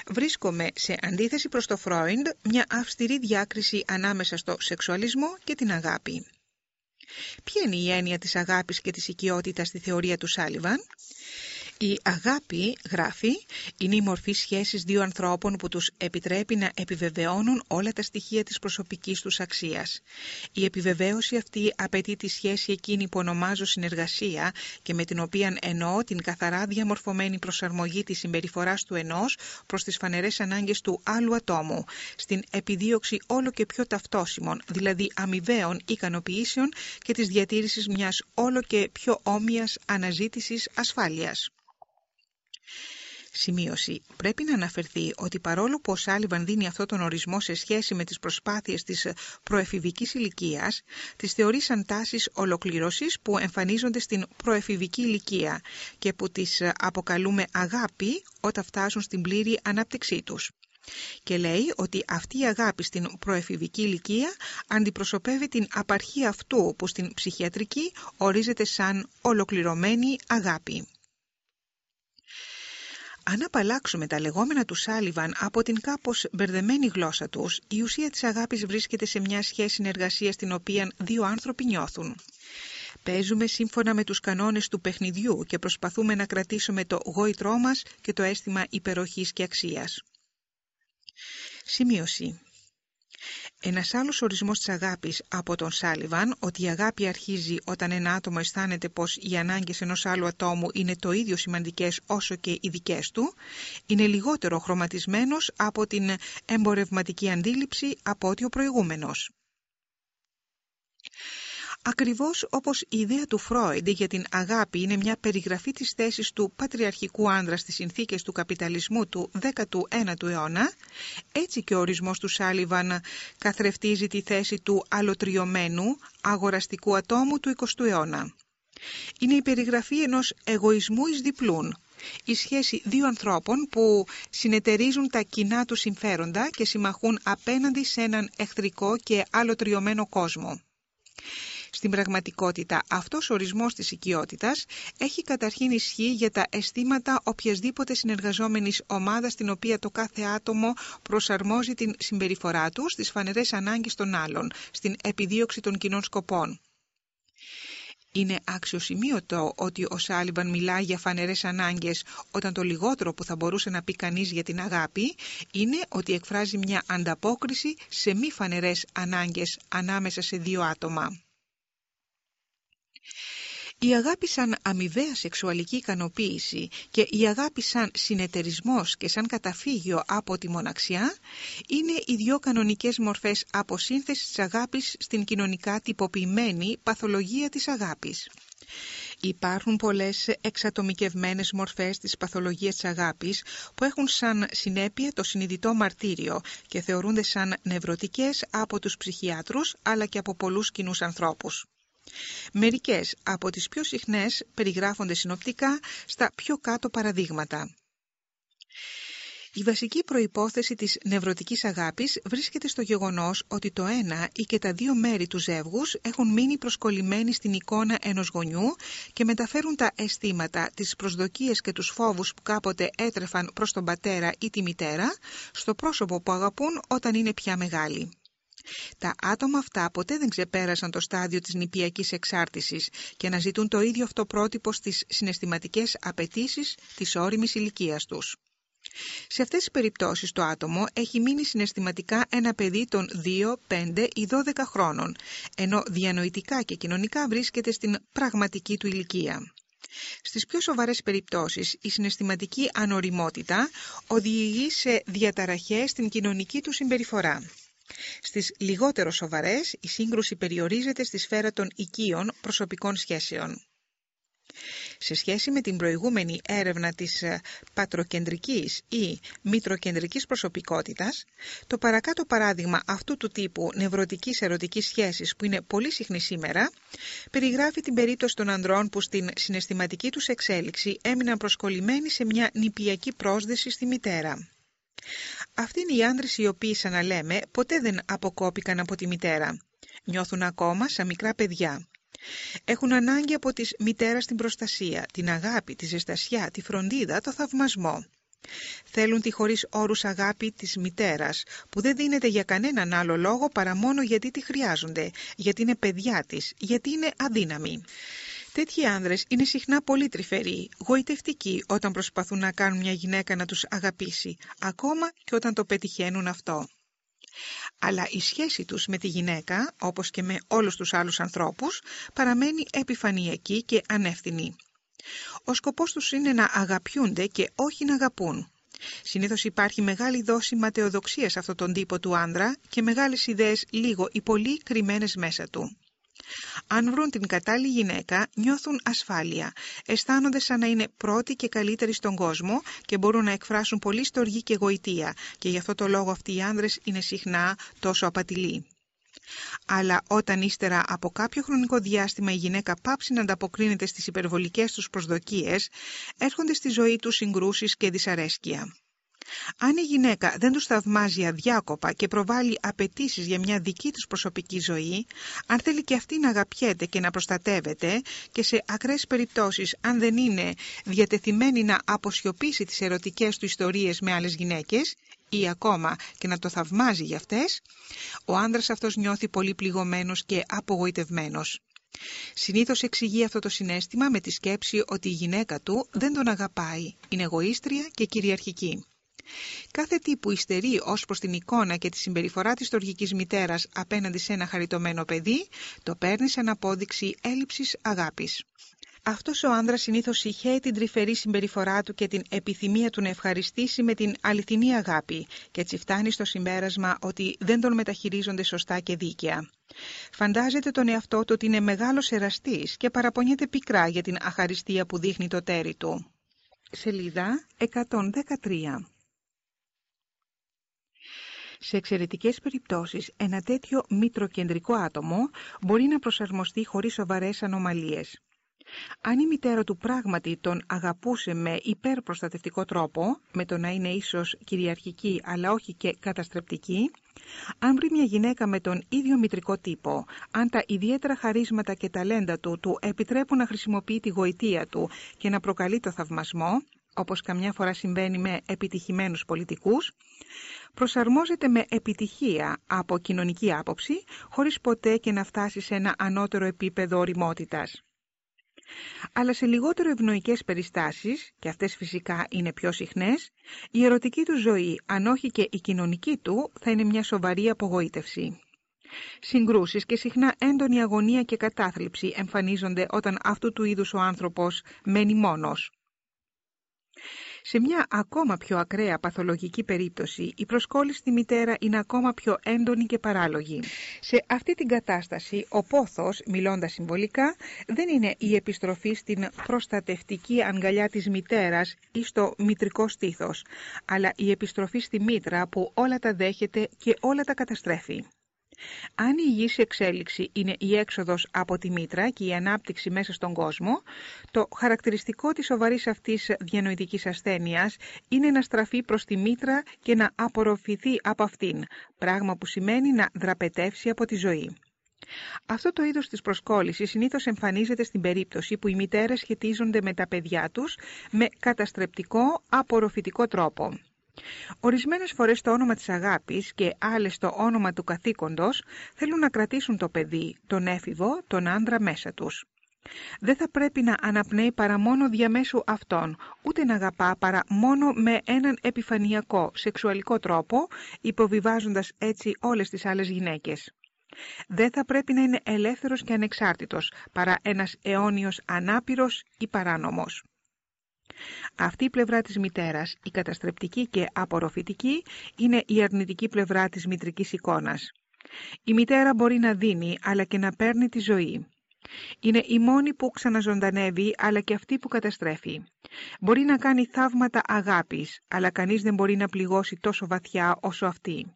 βρίσκομαι σε αντίθεση προς το Φρόιντ μια αυστηρή διάκριση ανάμεσα στο σεξουαλισμό και την αγάπη. Ποια είναι η έννοια της αγάπης και της οικειότητας στη θεωρία του Σάλιβαν; Η αγάπη, γράφει, είναι η μορφή σχέσης δύο ανθρώπων που τους επιτρέπει να επιβεβαιώνουν όλα τα στοιχεία της προσωπικής τους αξίας. Η επιβεβαίωση αυτή απαιτεί τη σχέση εκείνη που ονομάζω συνεργασία και με την οποία εννοώ την καθαρά διαμορφωμένη προσαρμογή της συμπεριφοράς του ενός προς τις φανερές ανάγκες του άλλου ατόμου, στην επιδίωξη όλο και πιο ταυτόσιμων, δηλαδή αμοιβαίων ικανοποιήσεων και της διατήρησης μιας όλο και πιο όμοιας αναζήτησης ασφάλειας. Σημείωση. Πρέπει να αναφερθεί ότι παρόλο που ο Σάλιβαν δίνει αυτό τον ορισμό σε σχέση με τις προσπάθειες της προεφηβικής ηλικίας, τις θεωρεί σαν τάσεις ολοκλήρωσης που εμφανίζονται στην προεφηβική ηλικία και που τις αποκαλούμε αγάπη όταν φτάσουν στην πλήρη ανάπτυξή τους. Και λέει ότι αυτή η αγάπη στην προεφηβική ηλικία αντιπροσωπεύει την απαρχή αυτού που στην ψυχιατρική ορίζεται σαν ολοκληρωμένη αγάπη. Αν απαλλάξουμε τα λεγόμενα του Σάλιβαν από την κάπως μπερδεμένη γλώσσα τους, η ουσία της αγάπης βρίσκεται σε μια σχέση συνεργασίας στην οποία δύο άνθρωποι νιώθουν. Παίζουμε σύμφωνα με τους κανόνες του παιχνιδιού και προσπαθούμε να κρατήσουμε το γόητρό μας και το αίσθημα υπεροχής και αξίας. Σημείωση Ένας άλλος ορισμός της αγάπης από τον Σάλιβαν, ότι η αγάπη αρχίζει όταν ένα άτομο αισθάνεται πως οι ανάγκες ενός άλλου ατόμου είναι το ίδιο σημαντικές όσο και οι δικές του, είναι λιγότερο χρωματισμένος από την εμπορευματική αντίληψη από ότι ο προηγούμενος. Ακριβώς όπως η ιδέα του Φρόιντ για την αγάπη είναι μια περιγραφή της θέσης του πατριαρχικού άνδρα στις συνθήκες του καπιταλισμού του 19ου αιώνα, έτσι και ο ορισμός του Σάλιβαν καθρεφτίζει τη θέση του αλωτριωμένου αγοραστικού ατόμου του 20ου αιώνα. Είναι η περιγραφή ενός εγωισμού εις διπλούν, η σχέση δύο ανθρώπων που συνεταιρίζουν τα κοινά του συμφέροντα και συμμαχούν απέναντι σε έναν εχθρικό και αλωτριωμένο κόσμο. Στην πραγματικότητα, αυτός ο ορισμός της οικειότητας έχει καταρχήν ισχύ για τα αισθήματα οποιασδήποτε συνεργαζόμενης ομάδας στην οποία το κάθε άτομο προσαρμόζει την συμπεριφορά του στις φανερές ανάγκες των άλλων, στην επιδίωξη των κοινών σκοπών. Είναι αξιοσημείωτο ότι ο Σάλιβαν μιλάει για φανερές ανάγκες όταν το λιγότερο που θα μπορούσε να πει κανείς για την αγάπη είναι ότι εκφράζει μια ανταπόκριση σε μη φανερές ανάγκες ανάμεσα σε δύο άτομα. Η αγάπη σαν αμοιβαία σεξουαλική ικανοποίηση και η αγάπη σαν συνεταιρισμός και σαν καταφύγιο από τη μοναξιά είναι οι δύο κανονικές μορφές αποσύνθεσης της αγάπης στην κοινωνικά τυποποιημένη παθολογία της αγάπης. Υπάρχουν πολλές εξατομικευμένες μορφές της παθολογίας της αγάπης που έχουν σαν συνέπεια το συνειδητό μαρτύριο και θεωρούνται σαν νευρωτικές από τους ψυχιάτρους αλλά και από πολλούς κοινούς ανθρώπους. Μερικές από τις πιο συχνές περιγράφονται συνοπτικά στα πιο κάτω παραδείγματα. Η βασική προϋπόθεση της νευρωτικής αγάπης βρίσκεται στο γεγονός ότι το ένα ή και τα δύο μέρη του ζεύγους έχουν μείνει προσκολλημένοι στην εικόνα ενός γονιού και μεταφέρουν τα αισθήματα, τις προσδοκίες και τους φόβους που κάποτε έτρεφαν προς τον πατέρα ή τη μητέρα στο πρόσωπο που αγαπούν όταν είναι πια μεγάλοι. Τα άτομα αυτά ποτέ δεν ξεπέρασαν το στάδιο της νηπιακής εξάρτησης και αναζητούν το ίδιο αυτό πρότυπο στις συναισθηματικές απαιτήσεις της όριμης ηλικίας τους. Σε αυτές τις περιπτώσεις το άτομο έχει μείνει συναισθηματικά ένα παιδί των 2, 5 ή 12 χρόνων, ενώ διανοητικά και κοινωνικά βρίσκεται στην πραγματική του ηλικία. Στις πιο σοβαρές περιπτώσεις, η συναισθηματική ανοριμότητα οδηγεί σε διαταραχές στην κοινωνική του συμπεριφορά. Στις λιγότερο σοβαρές, η σύγκρουση περιορίζεται στη σφαίρα των οικείων προσωπικών σχέσεων. Σε σχέση με την προηγούμενη έρευνα της ε, πατροκεντρικής ή μητροκεντρικής προσωπικότητας, το παρακάτω παράδειγμα αυτού του τύπου νευρωτικής ερωτικής σχέσης που είναι πολύ συχνή σήμερα, περιγράφει την περίπτωση των ανδρών που στην συναισθηματική τους εξέλιξη έμειναν προσκολλημένοι σε μια νηπιακή πρόσδεση στη μητέρα. Αυτοί είναι οι άντρες οι οποίοι, σαν να λέμε, ποτέ δεν αποκόπηκαν από τη μητέρα. Νιώθουν ακόμα σαν μικρά παιδιά. Έχουν ανάγκη από της μητέρας την προστασία, την αγάπη, τη ζεστασιά, τη φροντίδα, το θαυμασμό. Θέλουν τη χωρίς όρους αγάπη της μητέρας, που δεν δίνεται για κανέναν άλλο λόγο παρά μόνο γιατί τη χρειάζονται, γιατί είναι παιδιά της, γιατί είναι αδύναμη. Τέτοιοι άνδρες είναι συχνά πολύ τρυφεροί, γοητευτικοί όταν προσπαθούν να κάνουν μια γυναίκα να τους αγαπήσει, ακόμα και όταν το πετυχαίνουν αυτό. Αλλά η σχέση τους με τη γυναίκα, όπως και με όλους τους άλλους ανθρώπους, παραμένει επιφανειακή και ανεύθυνη. Ο σκοπός τους είναι να αγαπιούνται και όχι να αγαπούν. Συνήθως υπάρχει μεγάλη δόση ματαιοδοξίας σε αυτόν τον τύπο του άνδρα και μεγάλες ιδέες λίγο ή πολύ κρυμμένες μέσα του. Αν βρουν την κατάλληλη γυναίκα, νιώθουν ασφάλεια. Αισθάνονται σαν να είναι πρώτοι και καλύτεροι στον κόσμο και μπορούν να εκφράσουν πολύ στοργή και γοητεία και γι' αυτό το λόγο αυτοί οι άνδρες είναι συχνά τόσο απατηλοί. Αλλά όταν ύστερα από κάποιο χρονικό διάστημα η γυναίκα πάψει να ανταποκρίνεται στις υπερβολικές τους προσδοκίες, έρχονται στη ζωή τους συγκρούσεις και δυσαρέσκεια. Αν η γυναίκα δεν τους θαυμάζει αδιάκοπα και προβάλλει απαιτήσεις για μια δική τους προσωπική ζωή, αν θέλει και αυτή να αγαπιέται και να προστατεύεται και σε ακραίες περιπτώσεις αν δεν είναι διατεθειμένη να αποσιωπήσει τις ερωτικές του ιστορίες με άλλες γυναίκες ή ακόμα και να το θαυμάζει για αυτές, ο άντρας αυτός νιώθει πολύ πληγωμένος και απογοητευμένος. Συνήθως εξηγεί αυτό το συνέστημα με τη σκέψη ότι η γυναίκα του δεν τον αγαπάει, είναι εγωίστρια και κυριαρχική. Κάθε τι που υστερεί ως προς την εικόνα και τη συμπεριφορά της τοργικής μητέρας απέναντι σε ένα χαριτωμένο παιδί, το παίρνεις σαν απόδειξη έλλειψης αγάπης. Αυτός ο άνδρας συνήθως συχαίει την τρυφερή συμπεριφορά του και την επιθυμία του να ευχαριστήσει με την αληθινή αγάπη και έτσι φτάνει στο συμπέρασμα ότι δεν τον μεταχειρίζονται σωστά και δίκαια. Φαντάζεται τον εαυτό του ότι είναι μεγάλος εραστής και παραπονιέται πικρά για την αχαριστία που δείχνει το τέρι του. Σελίδα 113 σε εξαιρετικές περιπτώσεις, ένα τέτοιο μητροκεντρικό άτομο μπορεί να προσαρμοστεί χωρίς σοβαρές ανομαλίες. Αν η μητέρα του πράγματι τον αγαπούσε με υπερπροστατευτικό τρόπο, με το να είναι ίσως κυριαρχική αλλά όχι και καταστρεπτική, αν βρει μια γυναίκα με τον ίδιο μητρικό τύπο, αν τα ιδιαίτερα χαρίσματα και ταλέντα του του επιτρέπουν να χρησιμοποιεί τη γοητεία του και να προκαλεί το θαυμασμό, όπως καμιά φορά συμβαίνει με επιτυχημένους πολιτικούς, προσαρμόζεται με επιτυχία από κοινωνική άποψη, χωρίς ποτέ και να φτάσει σε ένα ανώτερο επίπεδο οριμότητας. Αλλά σε λιγότερο ευνοϊκές περιστάσεις, και αυτές φυσικά είναι πιο συχνές, η ερωτική του ζωή, αν όχι και η κοινωνική του, θα είναι μια σοβαρή απογοήτευση. Συγκρούσεις και συχνά έντονη αγωνία και κατάθλιψη εμφανίζονται όταν αυτού του είδους ο άνθρωπος μένει μόνος. Σε μια ακόμα πιο ακραία παθολογική περίπτωση, η προσκόλληση στη μητέρα είναι ακόμα πιο έντονη και παράλογη. Σε αυτή την κατάσταση, ο πόθος, μιλώντας συμβολικά, δεν είναι η επιστροφή στην προστατευτική αγκαλιά της μητέρας ή στο μητρικό στήθος, αλλά η επιστροφή στη μήτρα που όλα τα δέχεται και όλα τα καταστρέφει. Αν η υγιής εξέλιξη είναι η έξοδος από τη μήτρα και η ανάπτυξη μέσα στον κόσμο, το χαρακτηριστικό της σοβαρής αυτής διανοητικής ασθένειας είναι να στραφεί προς τη μήτρα και να απορροφηθεί από αυτήν, πράγμα που σημαίνει να δραπετεύσει από τη ζωή. Αυτό το είδος της προσκόλλησης συνήθως εμφανίζεται στην περίπτωση που οι μητέρες σχετίζονται με τα παιδιά τους με καταστρεπτικό, απορροφητικό τρόπο. Ορισμένες φορές το όνομα της αγάπης και άλλες το όνομα του καθήκοντος θέλουν να κρατήσουν το παιδί, τον έφηβο, τον άντρα μέσα τους. Δεν θα πρέπει να αναπνέει παρά μόνο διαμέσου αυτών, ούτε να αγαπά παρά μόνο με έναν επιφανειακό, σεξουαλικό τρόπο, υποβιβάζοντας έτσι όλες τις άλλες γυναίκες. Δεν θα πρέπει να είναι ελεύθερος και ανεξάρτητος, παρά ένας αιώνιος ανάπηρος ή παράνομος. Αυτή η πλευρά της μητέρας, η καταστρεπτική και απορροφητική, είναι η αρνητική πλευρά της μητρικής εικόνας. Η μητέρα μπορεί να δίνει, αλλά και να παίρνει τη ζωή. Είναι η μόνη που ξαναζωντανεύει, αλλά και αυτή που καταστρέφει. Μπορεί να κάνει θαύματα αγάπης, αλλά κανείς δεν μπορεί να πληγώσει τόσο βαθιά όσο αυτή.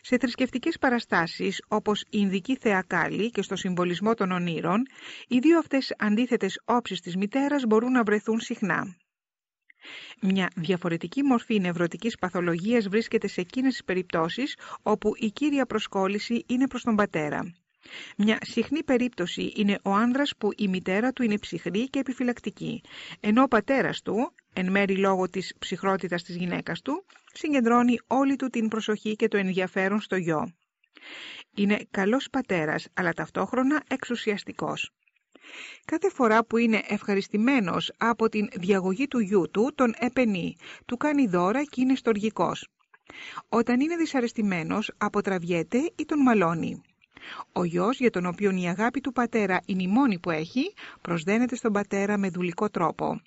Σε θρησκευτικές παραστάσεις, όπως η Ινδική Θεακάλη και στο συμβολισμό των ονείρων, οι δύο αυτές αντίθετες όψεις της μητέρας μπορούν να βρεθούν συχνά. Μια διαφορετική μορφή νευρωτικής παθολογίας βρίσκεται σε εκείνες τις περιπτώσεις όπου η κύρια προσκόλληση είναι προς τον πατέρα. Μια συχνή περίπτωση είναι ο άνδρας που η μητέρα του είναι ψυχρή και επιφυλακτική, ενώ ο πατέρας του, εν μέρη λόγω της ψυχρότητας της γυναίκας του, συγκεντρώνει όλη του την προσοχή και το ενδιαφέρον στο γιο. Είναι καλός πατέρας, αλλά ταυτόχρονα εξουσιαστικός. Κάθε φορά που είναι ευχαριστημένος από την διαγωγή του γιού του, τον επενεί, του κάνει δώρα και είναι στοργικός. Όταν είναι δυσαρεστημένος, αποτραβιέται ή τον μαλώνει. Ο γιος, για τον οποίο η αγάπη του πατέρα είναι η μόνη που έχει, προσδένεται στον πατέρα με δουλικό τρόπο.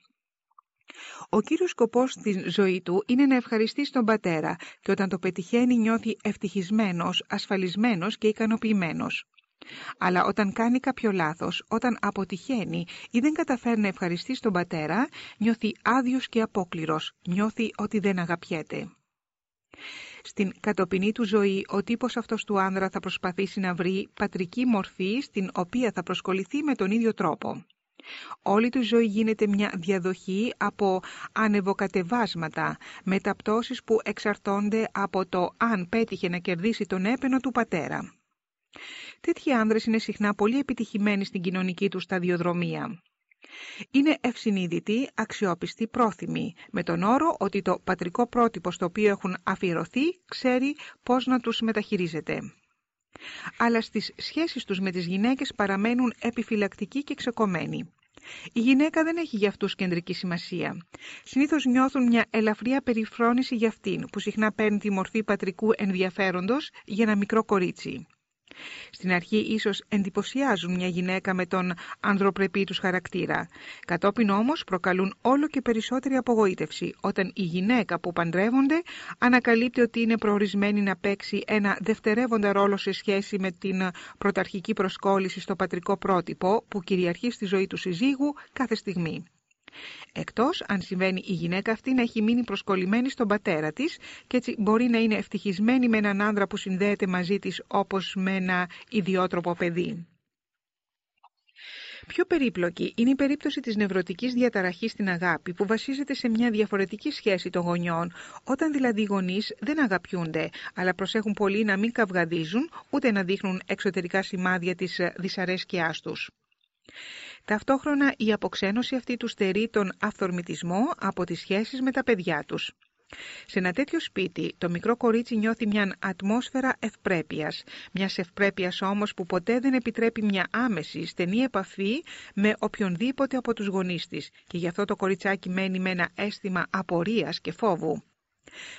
Ο κύριος σκοπός στη ζωή του είναι να ευχαριστήσει τον πατέρα και όταν το πετυχαίνει νιώθει ευτυχισμένος, ασφαλισμένος και ικανοποιημένος. Αλλά όταν κάνει κάποιο λάθος, όταν αποτυχαίνει ή δεν καταφέρει να ευχαριστήσει τον πατέρα, νιώθει άδειος και απόκληρος, νιώθει ότι δεν αγαπιέται. Στην κατοπινή του ζωή, ο τύπος αυτός του άνδρα θα προσπαθήσει να βρει πατρική μορφή στην οποία θα προσκοληθεί με τον ίδιο τρόπο. Όλη του ζωή γίνεται μια διαδοχή από ανεβοκατεβάσματα, μεταπτώσεις που εξαρτώνται από το αν πέτυχε να κερδίσει τον έπαινο του πατέρα. Τέτοιοι άνδρες είναι συχνά πολύ επιτυχημένοι στην κοινωνική τους σταδιοδρομία. Είναι ευσυνείδητοι, αξιόπιστοι, πρόθυμοι, με τον όρο ότι το πατρικό πρότυπο στο οποίο έχουν αφιερωθεί ξέρει πώς να τους μεταχειρίζεται. Αλλά στις σχέσεις τους με τις γυναίκες παραμένουν επιφυλακτικοί και ξεκομμένοι. Η γυναίκα δεν έχει για αυτούς κεντρική σημασία. Συνήθως νιώθουν μια ελαφριά περιφρόνηση για αυτήν, που συχνά παίρνει τη μορφή πατρικού ενδιαφέροντος για ένα μικρό κορίτσι. Στην αρχή ίσως εντυπωσιάζουν μια γυναίκα με τον ανδροπρεπή τους χαρακτήρα. Κατόπιν όμως προκαλούν όλο και περισσότερη απογοήτευση όταν η γυναίκα που παντρεύονται ανακαλύπτει ότι είναι προορισμένη να παίξει ένα δευτερεύοντα ρόλο σε σχέση με την πρωταρχική προσκόλληση στο πατρικό πρότυπο που κυριαρχεί στη ζωή του συζύγου κάθε στιγμή. Εκτός αν συμβαίνει η γυναίκα αυτή να έχει μείνει προσκολλημένη στον πατέρα της και έτσι μπορεί να είναι ευτυχισμένη με έναν άντρα που συνδέεται μαζί της όπως με ένα ιδιότροπο παιδί. Πιο περίπλοκη είναι η περίπτωση της νευρωτικής διαταραχής στην αγάπη που βασίζεται σε μια διαφορετική σχέση των γονιών, όταν δηλαδή οι γονείς δεν αγαπιούνται, αλλά προσέχουν πολύ να μην καυγαδίζουν ούτε να δείχνουν εξωτερικά σημάδια της δυσαρέσκειάς τους. Ταυτόχρονα η αποξένωση αυτή του στερεί τον αυθορμητισμό από τις σχέσεις με τα παιδιά τους. Σε ένα τέτοιο σπίτι, το μικρό κορίτσι νιώθει μια ατμόσφαιρα ευπρέπειας, μιας ευπρέπειας όμως που ποτέ δεν επιτρέπει μια άμεση, στενή επαφή με οποιονδήποτε από τους γονείς της και γι' αυτό το κοριτσάκι μένει με ένα αίσθημα απορίας και φόβου.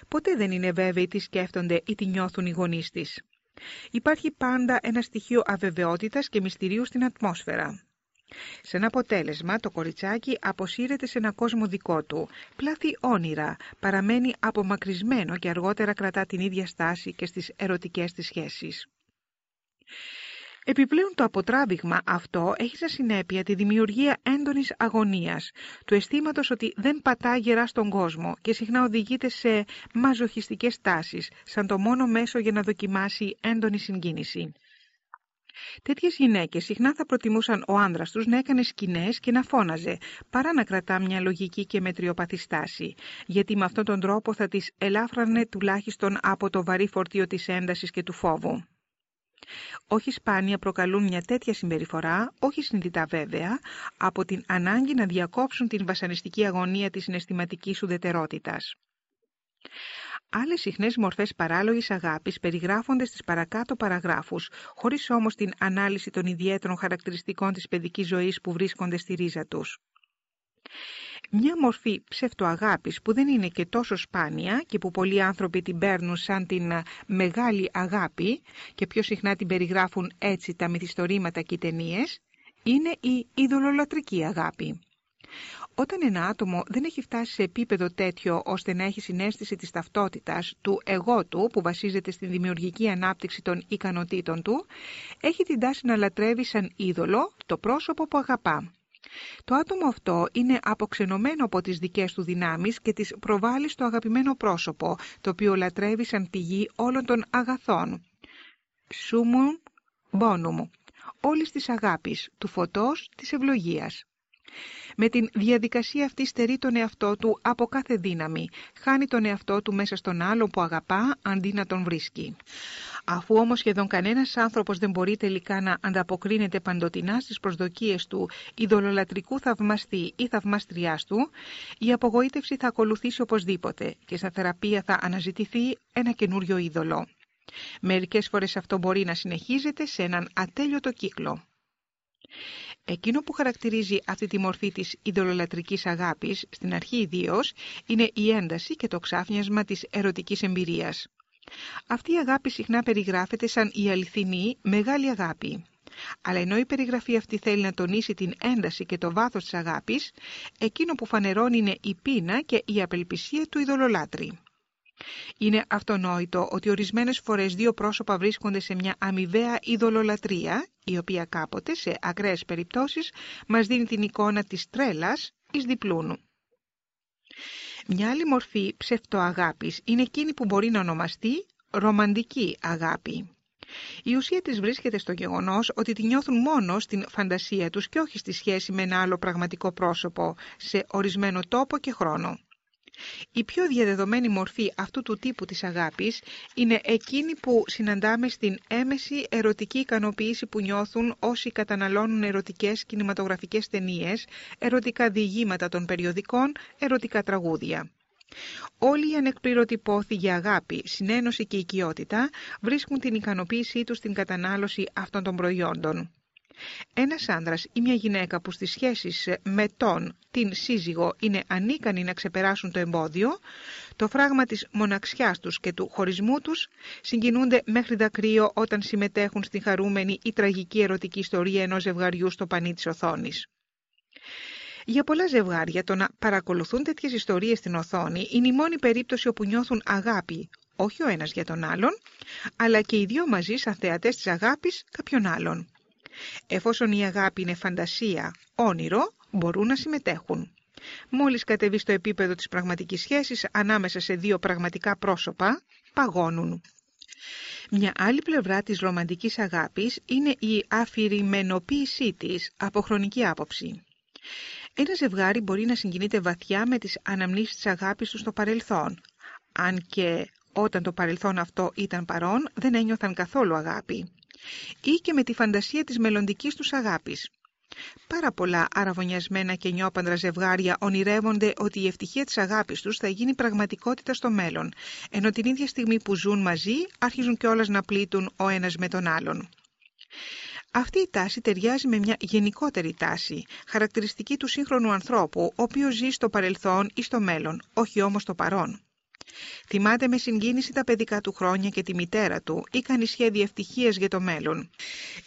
Ποτέ δεν είναι βέβαιοι τι σκέφτονται ή τι νιώθουν οι γονείς της. Υπάρχει πάντα ένα στοιχείο αβεβαιότητας και μυστηρίου στην ατμόσφαιρα. Σε ένα αποτέλεσμα, το κοριτσάκι αποσύρεται σε ένα κόσμο δικό του, πλάθει όνειρα, παραμένει απομακρυσμένο και αργότερα κρατά την ίδια στάση και στις ερωτικές της σχέσεις. Επιπλέον το αποτράβηγμα αυτό έχει σαν συνέπεια τη δημιουργία έντονης αγωνίας, του αισθήματος ότι δεν πατά γερά στον κόσμο και συχνά οδηγείται σε μαζοχιστικές τάσεις, σαν το μόνο μέσο για να δοκιμάσει έντονη συγκίνηση. Τέτοιες γυναίκες συχνά θα προτιμούσαν ο άνδρας τους να έκανε σκηνές και να φώναζε, παρά να κρατά μια λογική και μετριοπαθή στάση, γιατί με αυτόν τον τρόπο θα τις ελάφρανε τουλάχιστον από το βαρύ φορτίο της έντασης και του φόβου. Όχι σπάνια προκαλούν μια τέτοια συμπεριφορά, όχι συνειδητά βέβαια, από την ανάγκη να διακόψουν την βασανιστική αγωνία της συναισθηματικής ουδετερότητας. Άλλες συχνές μορφές παράλογης αγάπης περιγράφονται στις παρακάτω παραγράφους, χωρίς όμως την ανάλυση των ιδιαίτερων χαρακτηριστικών της παιδικής ζωής που βρίσκονται στη ρίζα τους. Μια μορφή ψευτοαγάπης που δεν είναι και τόσο σπάνια και που πολλοί άνθρωποι την παίρνουν σαν την μεγάλη αγάπη και πιο συχνά την περιγράφουν έτσι τα μυθιστορήματα και οι ταινίες, είναι η ειδωλολατρική αγάπη. Όταν ένα άτομο δεν έχει φτάσει σε επίπεδο τέτοιο ώστε να έχει συνέστηση της ταυτότητας του εγώ του που βασίζεται στην δημιουργική ανάπτυξη των ικανοτήτων του, έχει την τάση να λατρεύει σαν είδωλο το πρόσωπο που αγαπά. Το άτομο αυτό είναι αποξενωμένο από τις δικές του δυνάμεις και τις προβάλλει στο αγαπημένο πρόσωπο, το οποίο λατρεύει σαν πηγή όλων των αγαθών. Σούμουν μπόνουμ, όλης της αγάπης, του φωτός, της ευλογίας. Με την διαδικασία αυτή στερεί τον εαυτό του από κάθε δύναμη, χάνει τον εαυτό του μέσα στον άλλο που αγαπά αντί να τον βρίσκει. Αφού όμως σχεδόν κανένας άνθρωπος δεν μπορεί τελικά να ανταποκρίνεται παντοτινά στις προσδοκίες του ειδωλολατρικού θαυμαστή ή θαυμάστριάς του, η απογοήτευση θα ακολουθήσει οπωσδήποτε και στα θεραπεία θα αναζητηθεί ένα καινούριο είδωλο. Μερικές φορές αυτό μπορεί να συνεχίζεται σε έναν ατέλειωτο κύκλο. Εκείνο που χαρακτηρίζει αυτή τη μορφή της ιδωλολατρικής αγάπης, στην αρχή ιδίως, είναι η ένταση και το ξάφνιασμα της ερωτικής εμπειρίας. Αυτή η αγάπη συχνά περιγράφεται σαν η αληθινή μεγάλη αγάπη. Αλλά ενώ η περιγραφή αυτή θέλει να τονίσει την ένταση και το βάθος της αγάπης, εκείνο που φανερώνει είναι η πείνα και η απελπισία του ειδωλολάτρη. Είναι αυτονόητο ότι ορισμένες φορές δύο πρόσωπα βρίσκονται σε μια αμοιβαία ειδωλολατρεία, η οποία κάποτε, σε ακραίες περιπτώσεις, μας δίνει την εικόνα της τρέλας εις διπλούνου. Μια άλλη μορφή ψευτοαγάπης είναι εκείνη που μπορεί να ονομαστεί ρομαντική αγάπη. Η ουσία της βρίσκεται στο γεγονός ότι τη νιώθουν μόνο στην φαντασία τους και όχι στη σχέση με ένα άλλο πραγματικό πρόσωπο, σε ορισμένο τόπο και χρόνο. Η πιο διαδεδομένη μορφή αυτού του τύπου της αγάπης είναι εκείνη που συναντάμε στην έμεση ερωτική ικανοποίηση που νιώθουν όσοι καταναλώνουν ερωτικές κινηματογραφικές ταινίες, ερωτικά διηγήματα των περιοδικών, ερωτικά τραγούδια. Όλοι οι ανεκπλήρωτοι πόθοι για αγάπη, συνένωση και οικειότητα βρίσκουν την ικανοποίησή τους στην κατανάλωση αυτών των προϊόντων. Ένας άνδρας ή μια γυναίκα που στις σχέσεις με τον, την σύζυγο είναι ανίκανοι να ξεπεράσουν το εμπόδιο, το φράγμα της μοναξιάς τους και του χωρισμού τους συγκινούνται μέχρι δακρύο όταν συμμετέχουν στην χαρούμενη ή τραγική ερωτική ιστορία ενός ζευγαριού στο πανί της οθόνης. Για πολλά ζευγάρια το να παρακολουθούν τέτοιες ιστορίες στην οθόνη είναι η μόνη περίπτωση όπου νιώθουν αγάπη, όχι ο ένας για τον άλλον, αλλά και οι δύο μαζί σαν θεατές της αγάπης κάποιον άλλον. Εφόσον η αγάπη είναι φαντασία, όνειρο, μπορούν να συμμετέχουν. Μόλις κατεβεί στο επίπεδο της πραγματικής σχέσης ανάμεσα σε δύο πραγματικά πρόσωπα, παγώνουν. Μια άλλη πλευρά της ρομαντικής αγάπης είναι η αφηρημενοποίησή της από χρονική άποψη. Ένα ζευγάρι μπορεί να συγκινείται βαθιά με τις αναμνήσεις της αγάπης του στο παρελθόν, αν και όταν το παρελθόν αυτό ήταν παρόν δεν ένιωθαν καθόλου αγάπη, ή και με τη φαντασία της μελλοντικής τους αγάπης. Πάρα πολλά αραβωνιασμένα και νιόπαντρα ζευγάρια ονειρεύονται ότι η ευτυχία της αγάπης τους θα γίνει πραγματικότητα στο μέλλον, ενώ την ίδια στιγμή που ζουν μαζί αρχίζουν κιόλας να πλήττουν ο ένας με τον άλλον. Αυτή η τάση ταιριάζει με μια γενικότερη τάση, χαρακτηριστική του σύγχρονου ανθρώπου, ο οποίος ζει στο παρελθόν ή στο μέλλον, όχι όμως στο παρόν. Θυμάται με συγκίνηση τα παιδικά του χρόνια και τη μητέρα του ή κάνει σχέδια ευτυχίας για το μέλλον.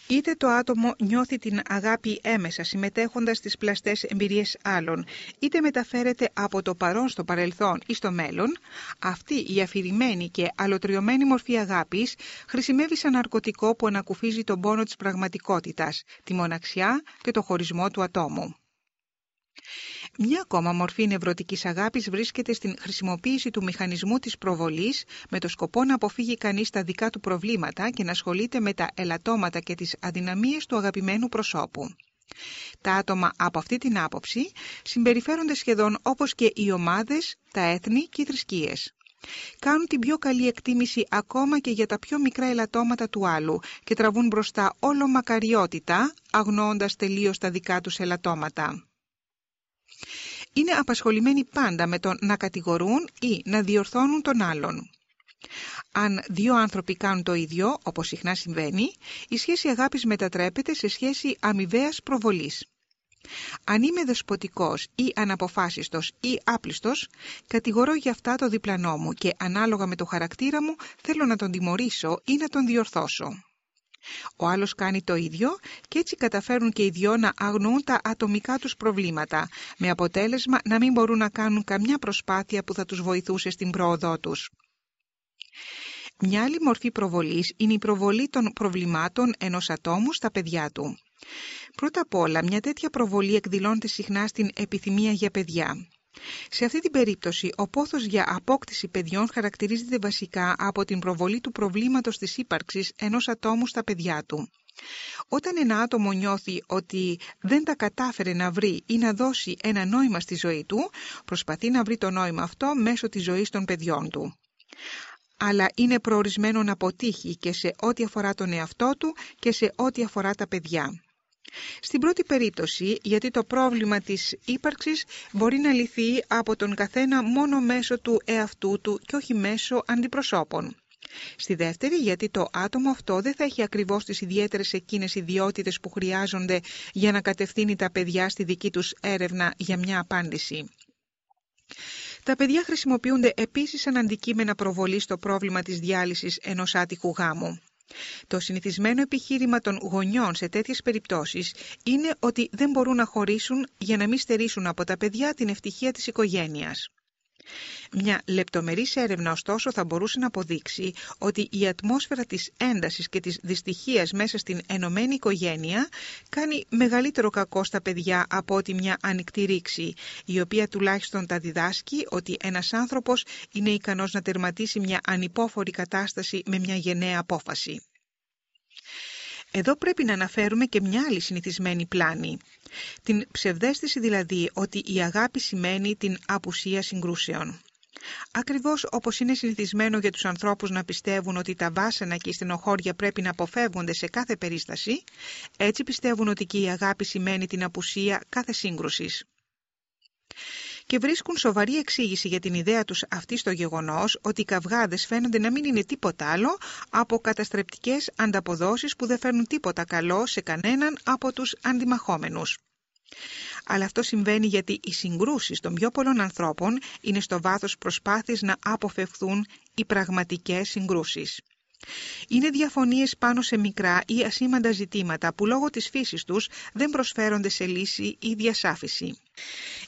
Είτε το άτομο νιώθει την αγάπη έμεσα συμμετέχοντας στις πλαστές εμπειρίες άλλων, είτε μεταφέρεται από το παρόν στο παρελθόν ή στο μέλλον, αυτή η αφηρημένη και αλωτριωμένη μορφή αγάπης χρησιμεύει σαν ναρκωτικό που ανακουφίζει τον πόνο της πραγματικότητας, τη μοναξιά και το χωρισμό του ατόμου. Μια ακόμα μορφή νευρωτικής αγάπης βρίσκεται στην χρησιμοποίηση του μηχανισμού της προβολής με το σκοπό να αποφύγει κανείς τα δικά του προβλήματα και να ασχολείται με τα ελαττώματα και τις αδυναμίες του αγαπημένου προσώπου. Τα άτομα από αυτή την άποψη συμπεριφέρονται σχεδόν όπως και οι ομάδες, τα έθνη και οι θρησκείες. Κάνουν την πιο καλή εκτίμηση ακόμα και για τα πιο μικρά ελαττώματα του άλλου και τραβούν μπροστά όλο μακαριότητα, αγνοώντας τελείως τα δικά τους ελαττώματα είναι απασχολημένοι πάντα με το να κατηγορούν ή να διορθώνουν τον άλλον. Αν δύο άνθρωποι κάνουν το ίδιο, όπως συχνά συμβαίνει, η σχέση αγάπης μετατρέπεται σε σχέση αμοιβαίας προβολής. Αν είμαι δεσποτικός ή αναποφάσιστος ή άπλιστος, κατηγορώ για αυτά το διπλανό μου και ανάλογα με το χαρακτήρα μου θέλω να τον τιμωρήσω ή να τον διορθώσω. Ο άλλος κάνει το ίδιο και έτσι καταφέρουν και οι δυο να αγνοούν τα ατομικά τους προβλήματα, με αποτέλεσμα να μην μπορούν να κάνουν καμιά προσπάθεια που θα τους βοηθούσε στην πρόοδό τους. Μια άλλη μορφή προβολής είναι η προβολή των προβλημάτων ενός ατόμου στα παιδιά του. Πρώτα απ' όλα, μια τέτοια προβολή εκδηλώνεται συχνά στην επιθυμία για παιδιά. Σε αυτή την περίπτωση, ο πόθος για απόκτηση παιδιών χαρακτηρίζεται βασικά από την προβολή του προβλήματος της ύπαρξης ενός ατόμου στα παιδιά του. Όταν ένα άτομο νιώθει ότι δεν τα κατάφερε να βρει ή να δώσει ένα νόημα στη ζωή του, προσπαθεί να βρει το νόημα αυτό μέσω της ζωής των παιδιών του. Αλλά είναι προορισμένο να αποτύχει και σε ό,τι αφορά τον εαυτό του και σε ό,τι αφορά τα παιδιά. Στην πρώτη περίπτωση, γιατί το πρόβλημα της ύπαρξης μπορεί να λυθεί από τον καθένα μόνο μέσω του εαυτού του και όχι μέσω αντιπροσώπων. Στη δεύτερη, γιατί το άτομο αυτό δεν θα έχει ακριβώς τις ιδιαίτερες εκείνες ιδιότητες που χρειάζονται για να κατευθύνει τα παιδιά στη δική τους έρευνα για μια απάντηση. Τα παιδιά χρησιμοποιούνται επίσης σαν αντικείμενα προβολής στο πρόβλημα της διάλυσης ενός άτυχου γάμου. Το συνηθισμένο επιχείρημα των γονιών σε τέτοιες περιπτώσεις είναι ότι δεν μπορούν να χωρίσουν για να μην στερήσουν από τα παιδιά την ευτυχία της οικογένειας. Μια λεπτομερής έρευνα ωστόσο θα μπορούσε να αποδείξει ότι η ατμόσφαιρα της έντασης και της δυστυχίας μέσα στην ενωμένη οικογένεια κάνει μεγαλύτερο κακό στα παιδιά από ότι μια ανοιχτή ρήξη, η οποία τουλάχιστον τα διδάσκει ότι ένας άνθρωπος είναι ικανός να τερματίσει μια ανυπόφορη κατάσταση με μια γενναία απόφαση. Εδώ πρέπει να αναφέρουμε και μια άλλη συνηθισμένη πλάνη. Την ψευδέστηση δηλαδή ότι η αγάπη σημαίνει την απουσία συγκρούσεων. Ακριβώς όπως είναι συνηθισμένο για τους ανθρώπους να πιστεύουν ότι τα βάσανα και η στενοχώρια πρέπει να αποφεύγονται σε κάθε περίσταση, έτσι πιστεύουν ότι και η αγάπη σημαίνει την απουσία κάθε σύγκρουσης. Και βρίσκουν σοβαρή εξήγηση για την ιδέα τους αυτή στο γεγονός ότι οι καυγάδες φαίνονται να μην είναι τίποτα άλλο από καταστρεπτικές ανταποδόσεις που δεν φέρνουν τίποτα καλό σε κανέναν από τους αντιμαχόμενους. Αλλά αυτό συμβαίνει γιατί οι συγκρούσεις των πιο πολλών ανθρώπων είναι στο βάθος προσπάθειες να αποφευθούν οι πραγματικές συγκρούσεις. Είναι διαφωνίες πάνω σε μικρά ή ασήμαντα ζητήματα που λόγω της φύσης τους δεν προσφέρονται σε λύση ή διασάφηση.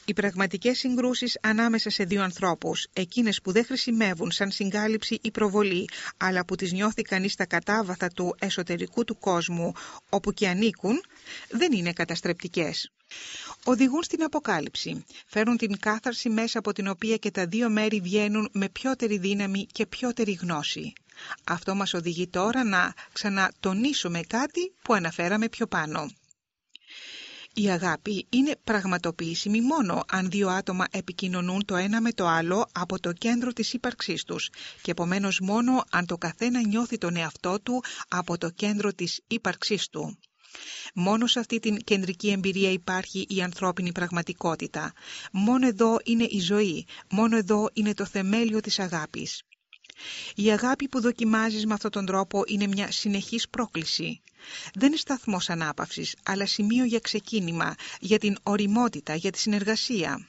Οι πραγματικές συγκρούσεις ανάμεσα σε δύο ανθρώπους, εκείνες που δεν χρησιμεύουν σαν συγκάλυψη ή προβολή, αλλά που τις νιώθει κανείς στα κατάβαθα του εσωτερικού του κόσμου, όπου και ανήκουν, δεν είναι καταστρεπτικές. Οδηγούν στην αποκάλυψη, φέρουν την κάθαρση μέσα από την οποία και τα δύο μέρη βγαίνουν με πιότερη δύναμη και πιότερη γνώση. Αυτό μας οδηγεί τώρα να ξανατονίσουμε κάτι που αναφέραμε πιο πάνω. Η αγάπη είναι πραγματοποιήσιμη μόνο αν δύο άτομα επικοινωνούν το ένα με το άλλο από το κέντρο της ύπαρξής τους και επομένως μόνο αν το καθένα νιώθει τον εαυτό του από το κέντρο της ύπαρξής του. Μόνο σε αυτή την κεντρική εμπειρία υπάρχει η ανθρώπινη πραγματικότητα. Μόνο εδώ είναι η ζωή. Μόνο εδώ είναι το θεμέλιο της αγάπης. Η αγάπη που δοκιμάζεις με αυτόν τον τρόπο είναι μια συνεχής πρόκληση. Δεν είναι σταθμός ανάπαυσης, αλλά σημείο για ξεκίνημα, για την οριμότητα, για τη συνεργασία.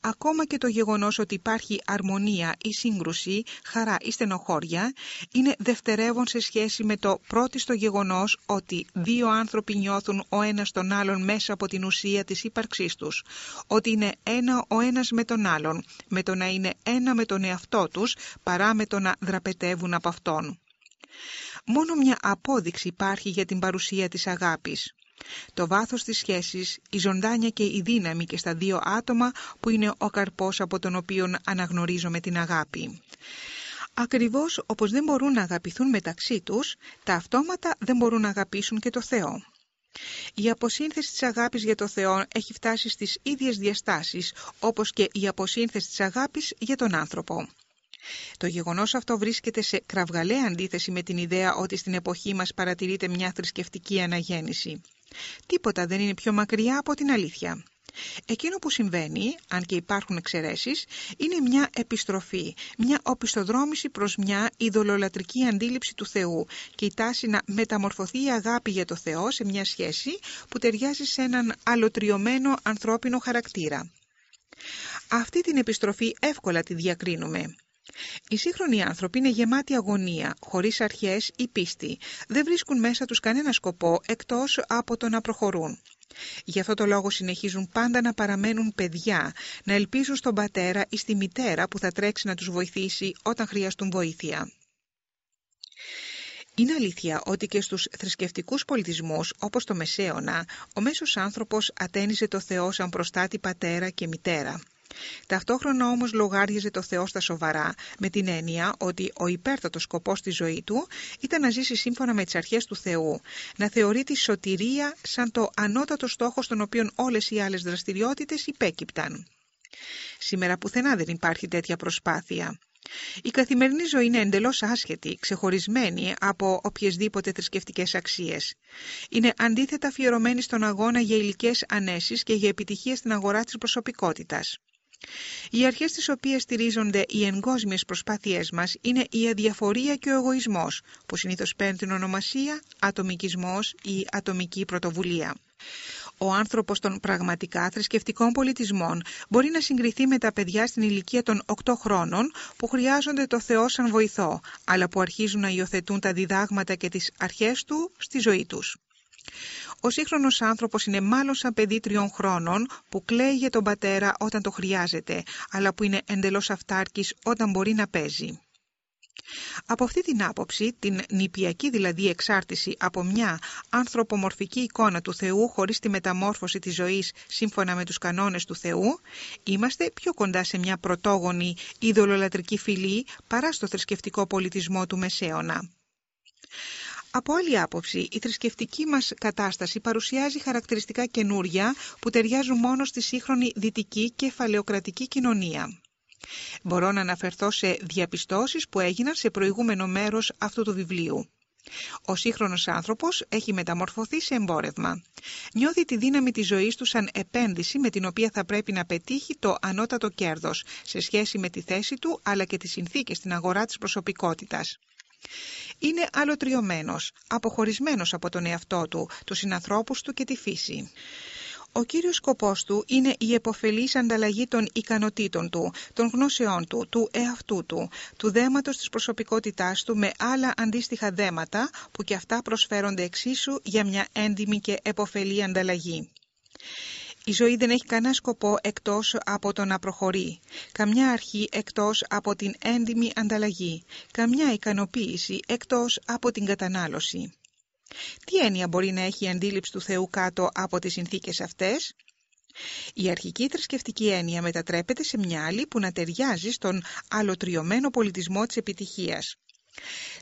Ακόμα και το γεγονός ότι υπάρχει αρμονία ή σύγκρουση, χαρά ή στενοχώρια, είναι δευτερεύον σε σχέση με το πρώτιστο γεγονός ότι δύο άνθρωποι νιώθουν ο ένας τον άλλον μέσα από την ουσία της ύπαρξής τους, ότι είναι ένα ο ένας με τον άλλον, με το να είναι ένα με τον εαυτό τους, παρά με το να δραπετεύουν από αυτόν. Μόνο μια απόδειξη υπάρχει για την παρουσία της αγάπης. Το βάθος της σχέσης, η ζωντάνια και η δύναμη και στα δύο άτομα που είναι ο καρπός από τον οποίο αναγνωρίζουμε την αγάπη. Ακριβώς όπως δεν μπορούν να αγαπηθούν μεταξύ τους, τα αυτόματα δεν μπορούν να αγαπήσουν και το Θεό. Η αποσύνθεση της αγάπης για το Θεό έχει φτάσει στις ίδιες διαστάσεις, όπως και η αποσύνθεση της αγάπης για τον άνθρωπο. Το γεγονός αυτό βρίσκεται σε κραυγαλαία αντίθεση με την ιδέα ότι στην εποχή μας παρατηρείται μια θρησκευτική αναγέννηση. Τίποτα δεν είναι πιο μακριά από την αλήθεια. Εκείνο που συμβαίνει, αν και υπάρχουν εξαιρέσεις, είναι μια επιστροφή, μια οπισθοδρόμηση προς μια ειδωλολατρική αντίληψη του Θεού και η τάση να μεταμορφωθεί η αγάπη για το Θεό σε μια σχέση που ταιριάζει σε έναν αλωτριωμένο ανθρώπινο χαρακτήρα. Αυτή την επιστροφή εύκολα τη διακρίνουμε. Οι σύγχρονοι άνθρωποι είναι γεμάτοι αγωνία, χωρίς αρχές ή πίστη. Δεν βρίσκουν μέσα τους κανένα σκοπό εκτός από το να προχωρούν. Γι' αυτό το λόγο συνεχίζουν πάντα να παραμένουν παιδιά, να ελπίζουν στον πατέρα ή στη μητέρα που θα τρέξει να τους βοηθήσει όταν χρειαστούν βοήθεια. Είναι αλήθεια ότι και στους θρησκευτικούς πολιτισμούς, όπως το Μεσαίωνα, ο μέσος άνθρωπος ατένιζε το Θεό σαν προστάτη πατέρα και μητέρα. Ταυτόχρονα όμως λογάριαζε το Θεό στα σοβαρά, με την έννοια ότι ο υπέρτατος σκοπός της ζωή του ήταν να ζήσει σύμφωνα με τις αρχές του Θεού, να θεωρεί τη σωτηρία σαν το ανώτατο στόχο στον οποίο όλες οι άλλες δραστηριότητες υπέκυπταν. Σήμερα πουθενά δεν υπάρχει τέτοια προσπάθεια. Η καθημερινή ζωή είναι εντελώς άσχετη, ξεχωρισμένη από οποιασδήποτε θρησκευτικές αξίες. Είναι αντίθετα αφιερωμένη στον αγώνα για υλικές ανέσεις και για επιτυχία στην αγορά της προσωπικότητας. Οι αρχές τις οποίες στηρίζονται οι εγκόσμιες προσπάθειές μας είναι η αδιαφορία και ο εγωισμός, που συνήθως παίρνει την ονομασία ατομικισμός ή ατομική πρωτοβουλία. Ο άνθρωπος των πραγματικά θρησκευτικών πολιτισμών μπορεί να συγκριθεί με τα παιδιά στην ηλικία των 8 χρόνων που χρειάζονται το Θεό σαν βοηθό, αλλά που αρχίζουν να υιοθετούν τα διδάγματα και τις αρχές του στη ζωή τους. Ο σύγχρονος άνθρωπος είναι μάλλον σαν παιδί τριών χρόνων που κλαίει για τον πατέρα όταν το χρειάζεται, αλλά που είναι εντελώς αυτάρκης όταν μπορεί να παίζει. Από αυτή την άποψη, την νηπιακή δηλαδή εξάρτηση από μια ανθρωπομορφική εικόνα του Θεού χωρίς τη μεταμόρφωση της ζωής σύμφωνα με τους κανόνες του Θεού, είμαστε πιο κοντά σε μια πρωτόγονη ειδωλολατρική φυλή παρά στο θρησκευτικό πολιτισμό του Μεσαίωνα. Από άλλη άποψη, η θρησκευτική μας κατάσταση παρουσιάζει χαρακτηριστικά καινούρια που ταιριάζουν μόνο στη σύγχρονη δυτική κεφαλαιοκρατική κοινωνία. Μπορώ να αναφερθώ σε διαπιστώσεις που έγιναν σε προηγούμενο μέρος αυτού του βιβλίου. Ο σύγχρονος άνθρωπος έχει μεταμορφωθεί σε εμπόρευμα. Νιώθει τη δύναμη της ζωής του σαν επένδυση με την οποία θα πρέπει να πετύχει το ανώτατο κέρδος σε σχέση με τη θέση του αλλά και τις συνθήκες στην αγορά της προσωπικότητας. Είναι αλωτριωμένος, αποχωρισμένος από τον εαυτό του, τους συνανθρώπους του και τη φύση. Ο κύριος σκοπός του είναι η εποφελής ανταλλαγή των ικανοτήτων του, των γνώσεών του, του εαυτού του, του δέματος της προσωπικότητάς του με άλλα αντίστοιχα δέματα που και αυτά προσφέρονται εξίσου για μια έντιμη και εποφελή ανταλλαγή. Η ζωή δεν έχει κανένα σκοπό εκτός από το να προχωρεί, καμιά αρχή εκτός από την έντιμη ανταλλαγή, καμιά ικανοποίηση εκτός από την κατανάλωση. Τι έννοια μπορεί να έχει η αντίληψη του Θεού κάτω από τις συνθήκες αυτές; Η αρχική θρησκευτική έννοια μετατρέπεται σε μια άλλη που να ταιριάζει στον αλωτριωμένο πολιτισμό της επιτυχίας.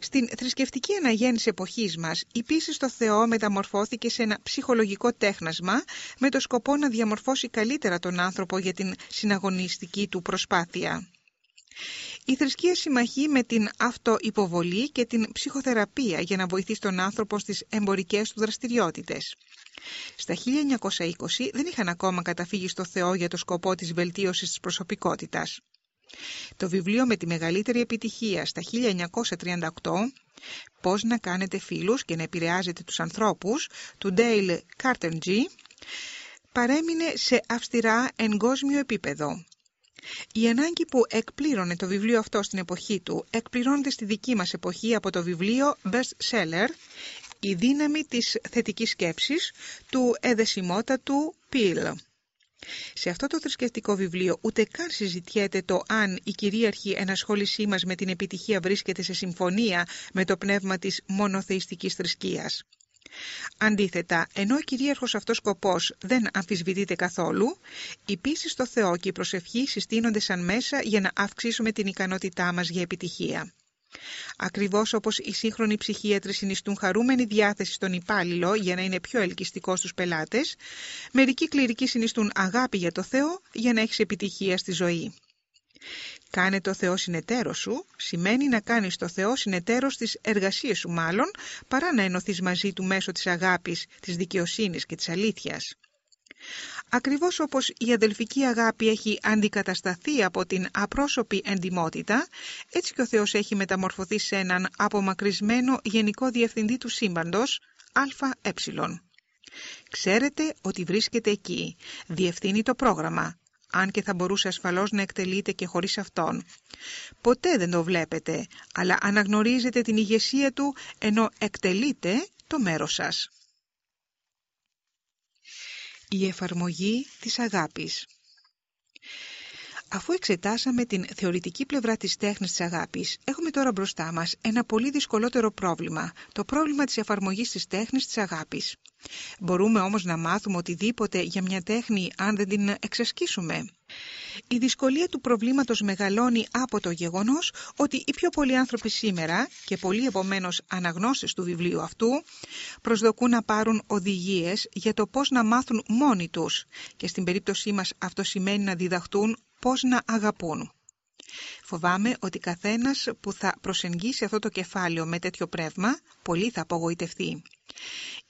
Στην θρησκευτική αναγέννηση εποχής μας, η πίστη στο Θεό μεταμορφώθηκε σε ένα ψυχολογικό τέχνασμα με το σκοπό να διαμορφώσει καλύτερα τον άνθρωπο για την συναγωνιστική του προσπάθεια. Η θρησκεία συμμαχεί με την αυτοϋποβολή και την ψυχοθεραπεία για να βοηθήσει τον άνθρωπο στις εμπορικές του δραστηριότητες. Στα 1920 δεν είχαν ακόμα καταφύγει στο Θεό για το σκοπό της βελτίωσης της προσωπικότητας. Το βιβλίο με τη μεγαλύτερη επιτυχία στα 1938 «Πώς να κάνετε φίλους και να επηρεάζετε τους ανθρώπους» του Dale Carnegie παρέμεινε σε αυστηρά εγκόσμιο επίπεδο. Η ανάγκη που εκπλήρωνε το βιβλίο αυτό στην εποχή του εκπληρώνεται στη δική μας εποχή από το βιβλίο Best Seller «Η δύναμη της θετικής σκέψης» του εδεσιμότατου Πιλ. Σε αυτό το θρησκευτικό βιβλίο ούτε καν συζητιέται το αν η κυρίαρχη ενασχόλησή μας με την επιτυχία βρίσκεται σε συμφωνία με το πνεύμα της μονοθεϊστικής θρησκείας. Αντίθετα, ενώ ο κυρίαρχος αυτός σκοπός δεν αμφισβητείται καθόλου, η πίστη στο Θεό και η προσευχή συστήνονται σαν μέσα για να αυξήσουμε την ικανότητά μας για επιτυχία. Ακριβώς όπως οι σύγχρονοι ψυχίατροι συνιστούν χαρούμενη διάθεση στον υπάλληλο για να είναι πιο ελκυστικός στους πελάτες, μερικοί κληρικοί συνιστούν αγάπη για το Θεό για να έχεις επιτυχία στη ζωή. «Κάνε το Θεό συνεταίρο σου» σημαίνει να κάνεις το Θεό συνεταίρο στις εργασίες σου μάλλον, παρά να ενωθείς μαζί του μέσω της αγάπης, της δικαιοσύνης και της αλήθειας. Ακριβώς όπως η αδελφική αγάπη έχει αντικατασταθεί από την απρόσωπη εντιμότητα, έτσι και ο Θεός έχει μεταμορφωθεί σε έναν απομακρυσμένο γενικό διευθυντή του σύμπαντος, ΑΕ. Ξέρετε ότι βρίσκεται εκεί, διευθύνει το πρόγραμμα, αν και θα μπορούσε ασφαλώς να εκτελείται και χωρίς αυτόν. Ποτέ δεν το βλέπετε, αλλά αναγνωρίζετε την ηγεσία του ενώ εκτελείτε το μέρος σας. Η εφαρμογή της αγάπης Αφού εξετάσαμε την θεωρητική πλευρά της τέχνης της αγάπης, έχουμε τώρα μπροστά μας ένα πολύ δυσκολότερο πρόβλημα, το πρόβλημα της εφαρμογής της τέχνης της αγάπης. Μπορούμε όμως να μάθουμε οτιδήποτε για μια τέχνη αν δεν την εξασκήσουμε. Η δυσκολία του προβλήματος μεγαλώνει από το γεγονός ότι οι πιο πολλοί άνθρωποι σήμερα και πολλοί επομένως αναγνώστες του βιβλίου αυτού προσδοκούν να πάρουν οδηγίες για το πώς να μάθουν μόνοι τους και στην περίπτωσή μας αυτό σημαίνει να διδαχτούν πώς να αγαπούν. Φοβάμαι ότι καθένας που θα προσεγγίσει αυτό το κεφάλαιο με τέτοιο πνεύμα, πολύ θα απογοητευτεί.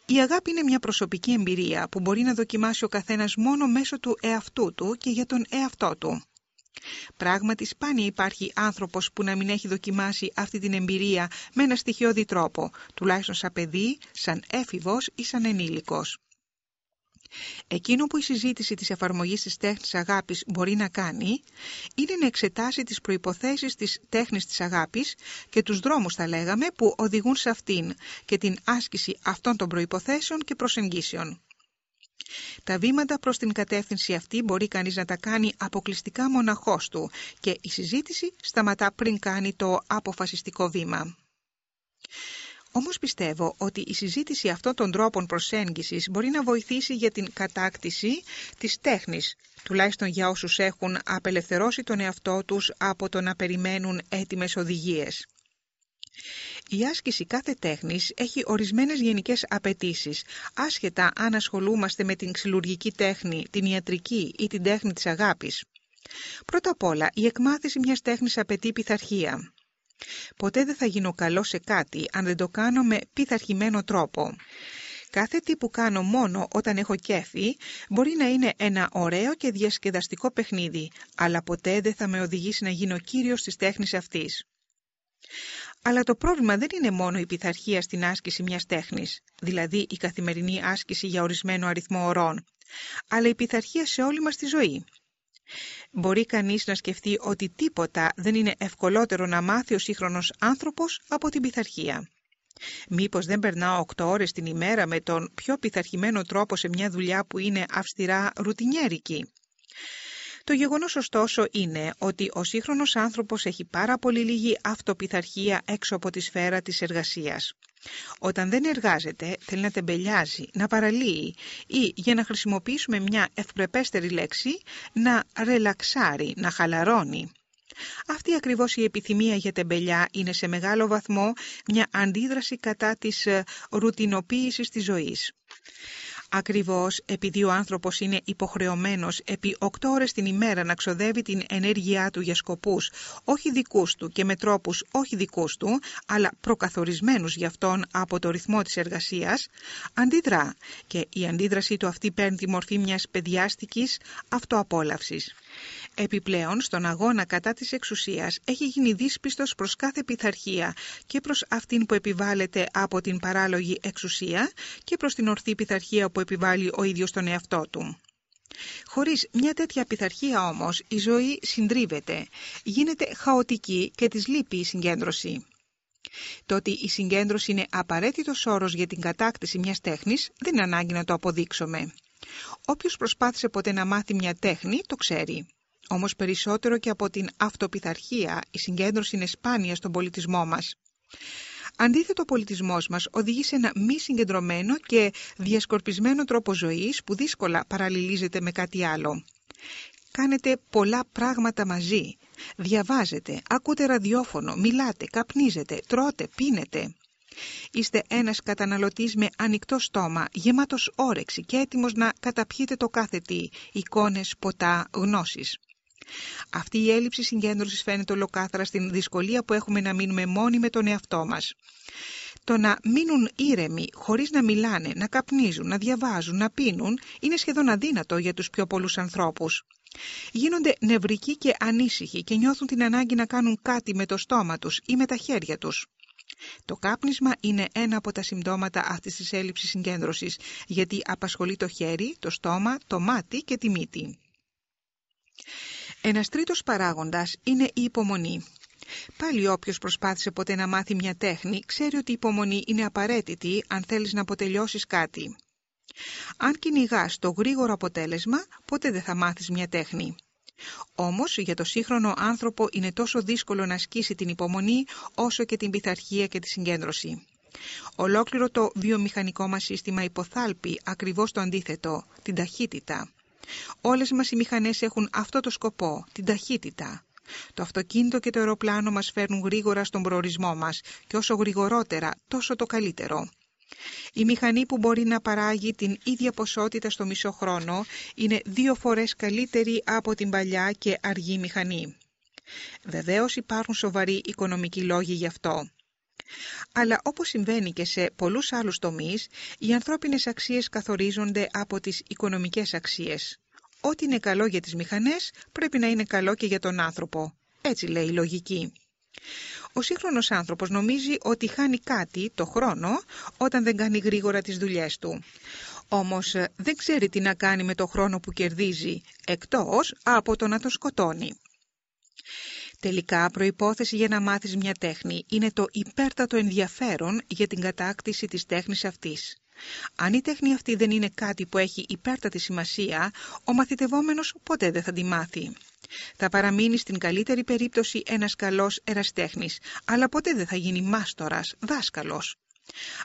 Η αγάπη είναι μια προσωπική εμπειρία που μπορεί να δοκιμάσει ο καθένας μόνο μέσω του εαυτού του και για τον εαυτό του. Πράγματι σπάνια υπάρχει άνθρωπος που να μην έχει δοκιμάσει αυτή την εμπειρία με ένα στοιχειώδη τρόπο, τουλάχιστον σαν παιδί, σαν έφηβος ή σαν ενήλικος. Εκείνο που η συζήτηση της εφαρμογής της τέχνης αγάπης μπορεί να κάνει είναι να εξετάσει τις προϋποθέσεις της τέχνης της αγάπης και τους δρόμους θα λέγαμε που οδηγούν σε αυτήν και την άσκηση αυτών των προϋποθέσεων και προσεγγίσεων. Τα βήματα προς την κατεύθυνση αυτή μπορεί κανείς να τα κάνει αποκλειστικά μοναχός του και η συζήτηση σταματά πριν κάνει το αποφασιστικό βήμα. Όμως πιστεύω ότι η συζήτηση αυτών των τρόπων προσέγγισης μπορεί να βοηθήσει για την κατάκτηση της τέχνης, τουλάχιστον για όσους έχουν απελευθερώσει τον εαυτό τους από το να περιμένουν έτοιμες οδηγίες. Η άσκηση κάθε τέχνης έχει ορισμένες γενικές απαιτήσεις, άσχετα αν ασχολούμαστε με την ξυλουργική τέχνη, την ιατρική ή την τέχνη της αγάπης. Πρώτα απ' όλα, η εκμάθηση μιας τέχνης απαιτεί πειθαρχία. Ποτέ δεν θα γίνω καλό σε κάτι αν δεν το κάνω με πειθαρχημένο τρόπο. Κάθε τι που κάνω μόνο όταν έχω κέφι μπορεί να είναι ένα ωραίο και διασκεδαστικό παιχνίδι, αλλά ποτέ δεν θα με οδηγήσει να γίνω κύριος της τέχνης αυτής. Αλλά το πρόβλημα δεν είναι μόνο η πειθαρχία στην άσκηση μιας τέχνης, δηλαδή η καθημερινή άσκηση για ορισμένο αριθμό ωρών, αλλά η πειθαρχία σε όλη μας τη ζωή. Μπορεί κανείς να σκεφτεί ότι τίποτα δεν είναι ευκολότερο να μάθει ο σύγχρονος άνθρωπος από την πειθαρχία. Μήπως δεν περνάω 8 ώρες την ημέρα με τον πιο πειθαρχημένο τρόπο σε μια δουλειά που είναι αυστηρά ρουτινιέρικη; Το γεγονός ωστόσο είναι ότι ο σύγχρονος άνθρωπος έχει πάρα πολύ λίγη αυτοπιθαρχία έξω από τη σφαίρα της εργασίας. Όταν δεν εργάζεται, θέλει να τεμπελιάζει, να παραλύει ή, για να χρησιμοποιήσουμε μια ευπρεπέστερη λέξη, να ρελαξάρει, να χαλαρώνει. Αυτή ακριβώς η επιθυμία για τεμπελιά είναι σε μεγάλο βαθμό μια αντίδραση κατά της ε, ρουτινοποίησης της ζωής. Ακριβώς επειδή ο άνθρωπος είναι υποχρεωμένος επί 8 ώρες την ημέρα να ξοδεύει την ενέργειά του για σκοπούς όχι δικούς του και με τρόπους όχι δικούς του, αλλά προκαθορισμένους για αυτόν από το ρυθμό της εργασίας, αντιδρά και η αντίδρασή του αυτή παίρνει τη μορφή μιας παιδιάστικης αυτοαπόλαυσης. Επιπλέον, στον αγώνα κατά της εξουσίας έχει γίνει δύσπιστος προς κάθε πειθαρχία και προς αυτήν που επιβάλλεται από την παράλογη εξουσία και προς την ορθή πειθαρχία που επιβάλλει ο ίδιος τον εαυτό του. Χωρίς μια τέτοια πειθαρχία όμως η ζωή συντρίβεται, γίνεται χαοτική και της λείπει η συγκέντρωση. Το ότι η συγκέντρωση είναι απαραίτητος όρος για την κατάκτηση μιας τέχνης δεν είναι ανάγκη να το αποδείξουμε. Όποιος προσπάθησε ποτέ να μάθει μια τέχνη το ξέρει. Όμως περισσότερο και από την αυτοπιθαρχία η συγκέντρωση είναι σπάνια στον πολιτισμό μας. Αντίθετο, ο πολιτισμός μας οδηγεί σε ένα μη συγκεντρωμένο και διασκορπισμένο τρόπο ζωής που δύσκολα παραλληλίζεται με κάτι άλλο. Κάνετε πολλά πράγματα μαζί. Διαβάζετε, ακούτε ραδιόφωνο, μιλάτε, καπνίζετε, τρώτε, πίνετε. Είστε ένας καταναλωτής με ανοιχτό στόμα, γεμάτος όρεξη και έτοιμος να καταπιείτε το κάθε τι, εικόνες, ποτά, γνώσεις. Αυτή η έλλειψη συγκέντρωσης φαίνεται ολοκάθαρα στην δυσκολία που έχουμε να μείνουμε μόνοι με τον εαυτό μας. Το να μείνουν ήρεμοι, χωρίς να μιλάνε, να καπνίζουν, να διαβάζουν, να πίνουν, είναι σχεδόν αδύνατο για τους πιο πολλούς ανθρώπους. Γίνονται νευρικοί και ανήσυχοι και νιώθουν την ανάγκη να κάνουν κάτι με το στόμα τους ή με τα χέρια τους. Το κάπνισμα είναι ένα από τα συμπτώματα αυτής της έλλειψης συγκέντρωσης, γιατί απασχολεί το χέρι, το στόμα, το μάτι και τη μύτη. Ένας τρίτος παράγοντας είναι η υπομονή. Πάλι όποιος προσπάθησε ποτέ να μάθει μια τέχνη, ξέρει ότι η υπομονή είναι απαραίτητη αν θέλεις να αποτελειώσεις κάτι. Αν κυνηγάς το γρήγορο αποτέλεσμα, ποτέ δεν θα μάθεις μια τέχνη. Όμως για το σύγχρονο άνθρωπο είναι τόσο δύσκολο να ασκήσει την υπομονή όσο και την πειθαρχία και τη συγκέντρωση. Ολόκληρο το βιομηχανικό μας σύστημα υποθάλπει ακριβώς το αντίθετο, την ταχύτητα. Όλες μας οι μηχανές έχουν αυτό το σκοπό, την ταχύτητα. Το αυτοκίνητο και το αεροπλάνο μας φέρνουν γρήγορα στον προορισμό μας και όσο γρηγορότερα τόσο το καλύτερο. Η μηχανή που μπορεί να παράγει την ίδια ποσότητα στο μισό χρόνο είναι δύο φορές καλύτερη από την παλιά και αργή μηχανή. Βεβαίως υπάρχουν σοβαροί οικονομικοί λόγοι γι' αυτό. Αλλά όπως συμβαίνει και σε πολλούς άλλους τομείς, οι ανθρώπινες αξίες καθορίζονται από τις οικονομικές αξίες. Ό,τι είναι καλό για τις μηχανές πρέπει να είναι καλό και για τον άνθρωπο. Έτσι λέει η λογική. Ο σύγχρονος άνθρωπος νομίζει ότι χάνει κάτι, το χρόνο, όταν δεν κάνει γρήγορα τις δουλειές του. Όμως ε, δεν ξέρει τι να κάνει με το χρόνο που κερδίζει, εκτός από το να το σκοτώνει. Τελικά, προϋπόθεση για να μάθεις μια τέχνη είναι το υπέρτατο ενδιαφέρον για την κατάκτηση της τέχνης αυτής. Αν η τέχνη αυτή δεν είναι κάτι που έχει υπέρτατη σημασία, ο μαθητευόμενος ποτέ δεν θα τη μάθει. Θα παραμείνει στην καλύτερη περίπτωση ένας καλός εραστέχνης, αλλά ποτέ δεν θα γίνει μάστορας, δάσκαλος.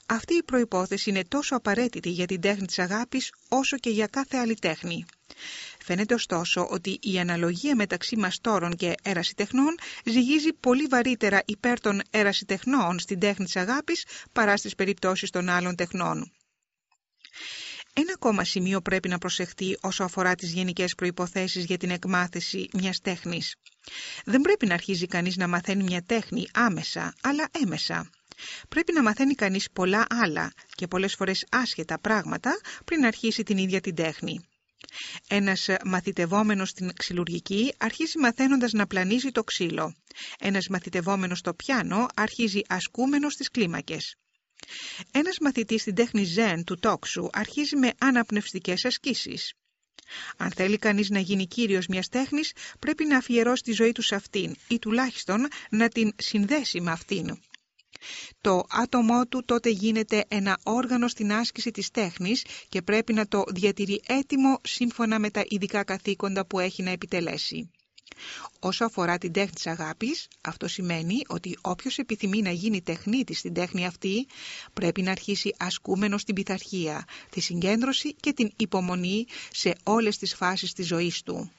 Αυτή η προϋπόθεση είναι τόσο απαραίτητη για την τέχνη της αγάπης όσο και για κάθε άλλη τέχνη. Φαίνεται ωστόσο ότι η αναλογία μεταξύ μαστόρων και ερασιτεχνών ζυγίζει πολύ βαρύτερα υπέρ των ερασιτεχνών στην τέχνη της αγάπης παρά στις περιπτώσεις των άλλων τεχνών. Ένα ακόμα σημείο πρέπει να προσεχτεί όσο αφορά τις γενικές προϋποθέσεις για την εκμάθηση μιας τέχνης. Δεν πρέπει να αρχίζει κανείς να μαθαίνει μια τέχνη άμεσα, αλλά έμεσα. Πρέπει να μαθαίνει κανείς πολλά άλλα και πολλές φορές άσχετα πράγματα πριν αρχίσει την ίδια την τέχνη. Ένας μαθητευόμενος στην ξυλουργική αρχίζει μαθαίνοντας να πλανίζει το ξύλο. Ένας μαθητευόμενος στο πιάνο αρχίζει ασκούμενος στις κλίμακες. Ένας μαθητής στην τέχνη ζεν του τόξου αρχίζει με αναπνευστικές ασκήσεις. Αν θέλει κανείς να γίνει κύριος μιας τέχνης, πρέπει να αφιερώσει τη ζωή του σε αυτήν ή τουλάχιστον να την συνδέσει με αυτήν. Το άτομό του τότε γίνεται ένα όργανο στην άσκηση της τέχνης και πρέπει να το διατηρεί έτοιμο σύμφωνα με τα ειδικά καθήκοντα που έχει να επιτελέσει. Όσο αφορά την τέχνη της αγάπης, αυτό σημαίνει ότι όποιος επιθυμεί να γίνει τεχνίτης στην τέχνη αυτή, πρέπει να αρχίσει ασκούμενος στην πειθαρχία, τη συγκέντρωση και την υπομονή σε όλες τις φάσεις της ζωής του.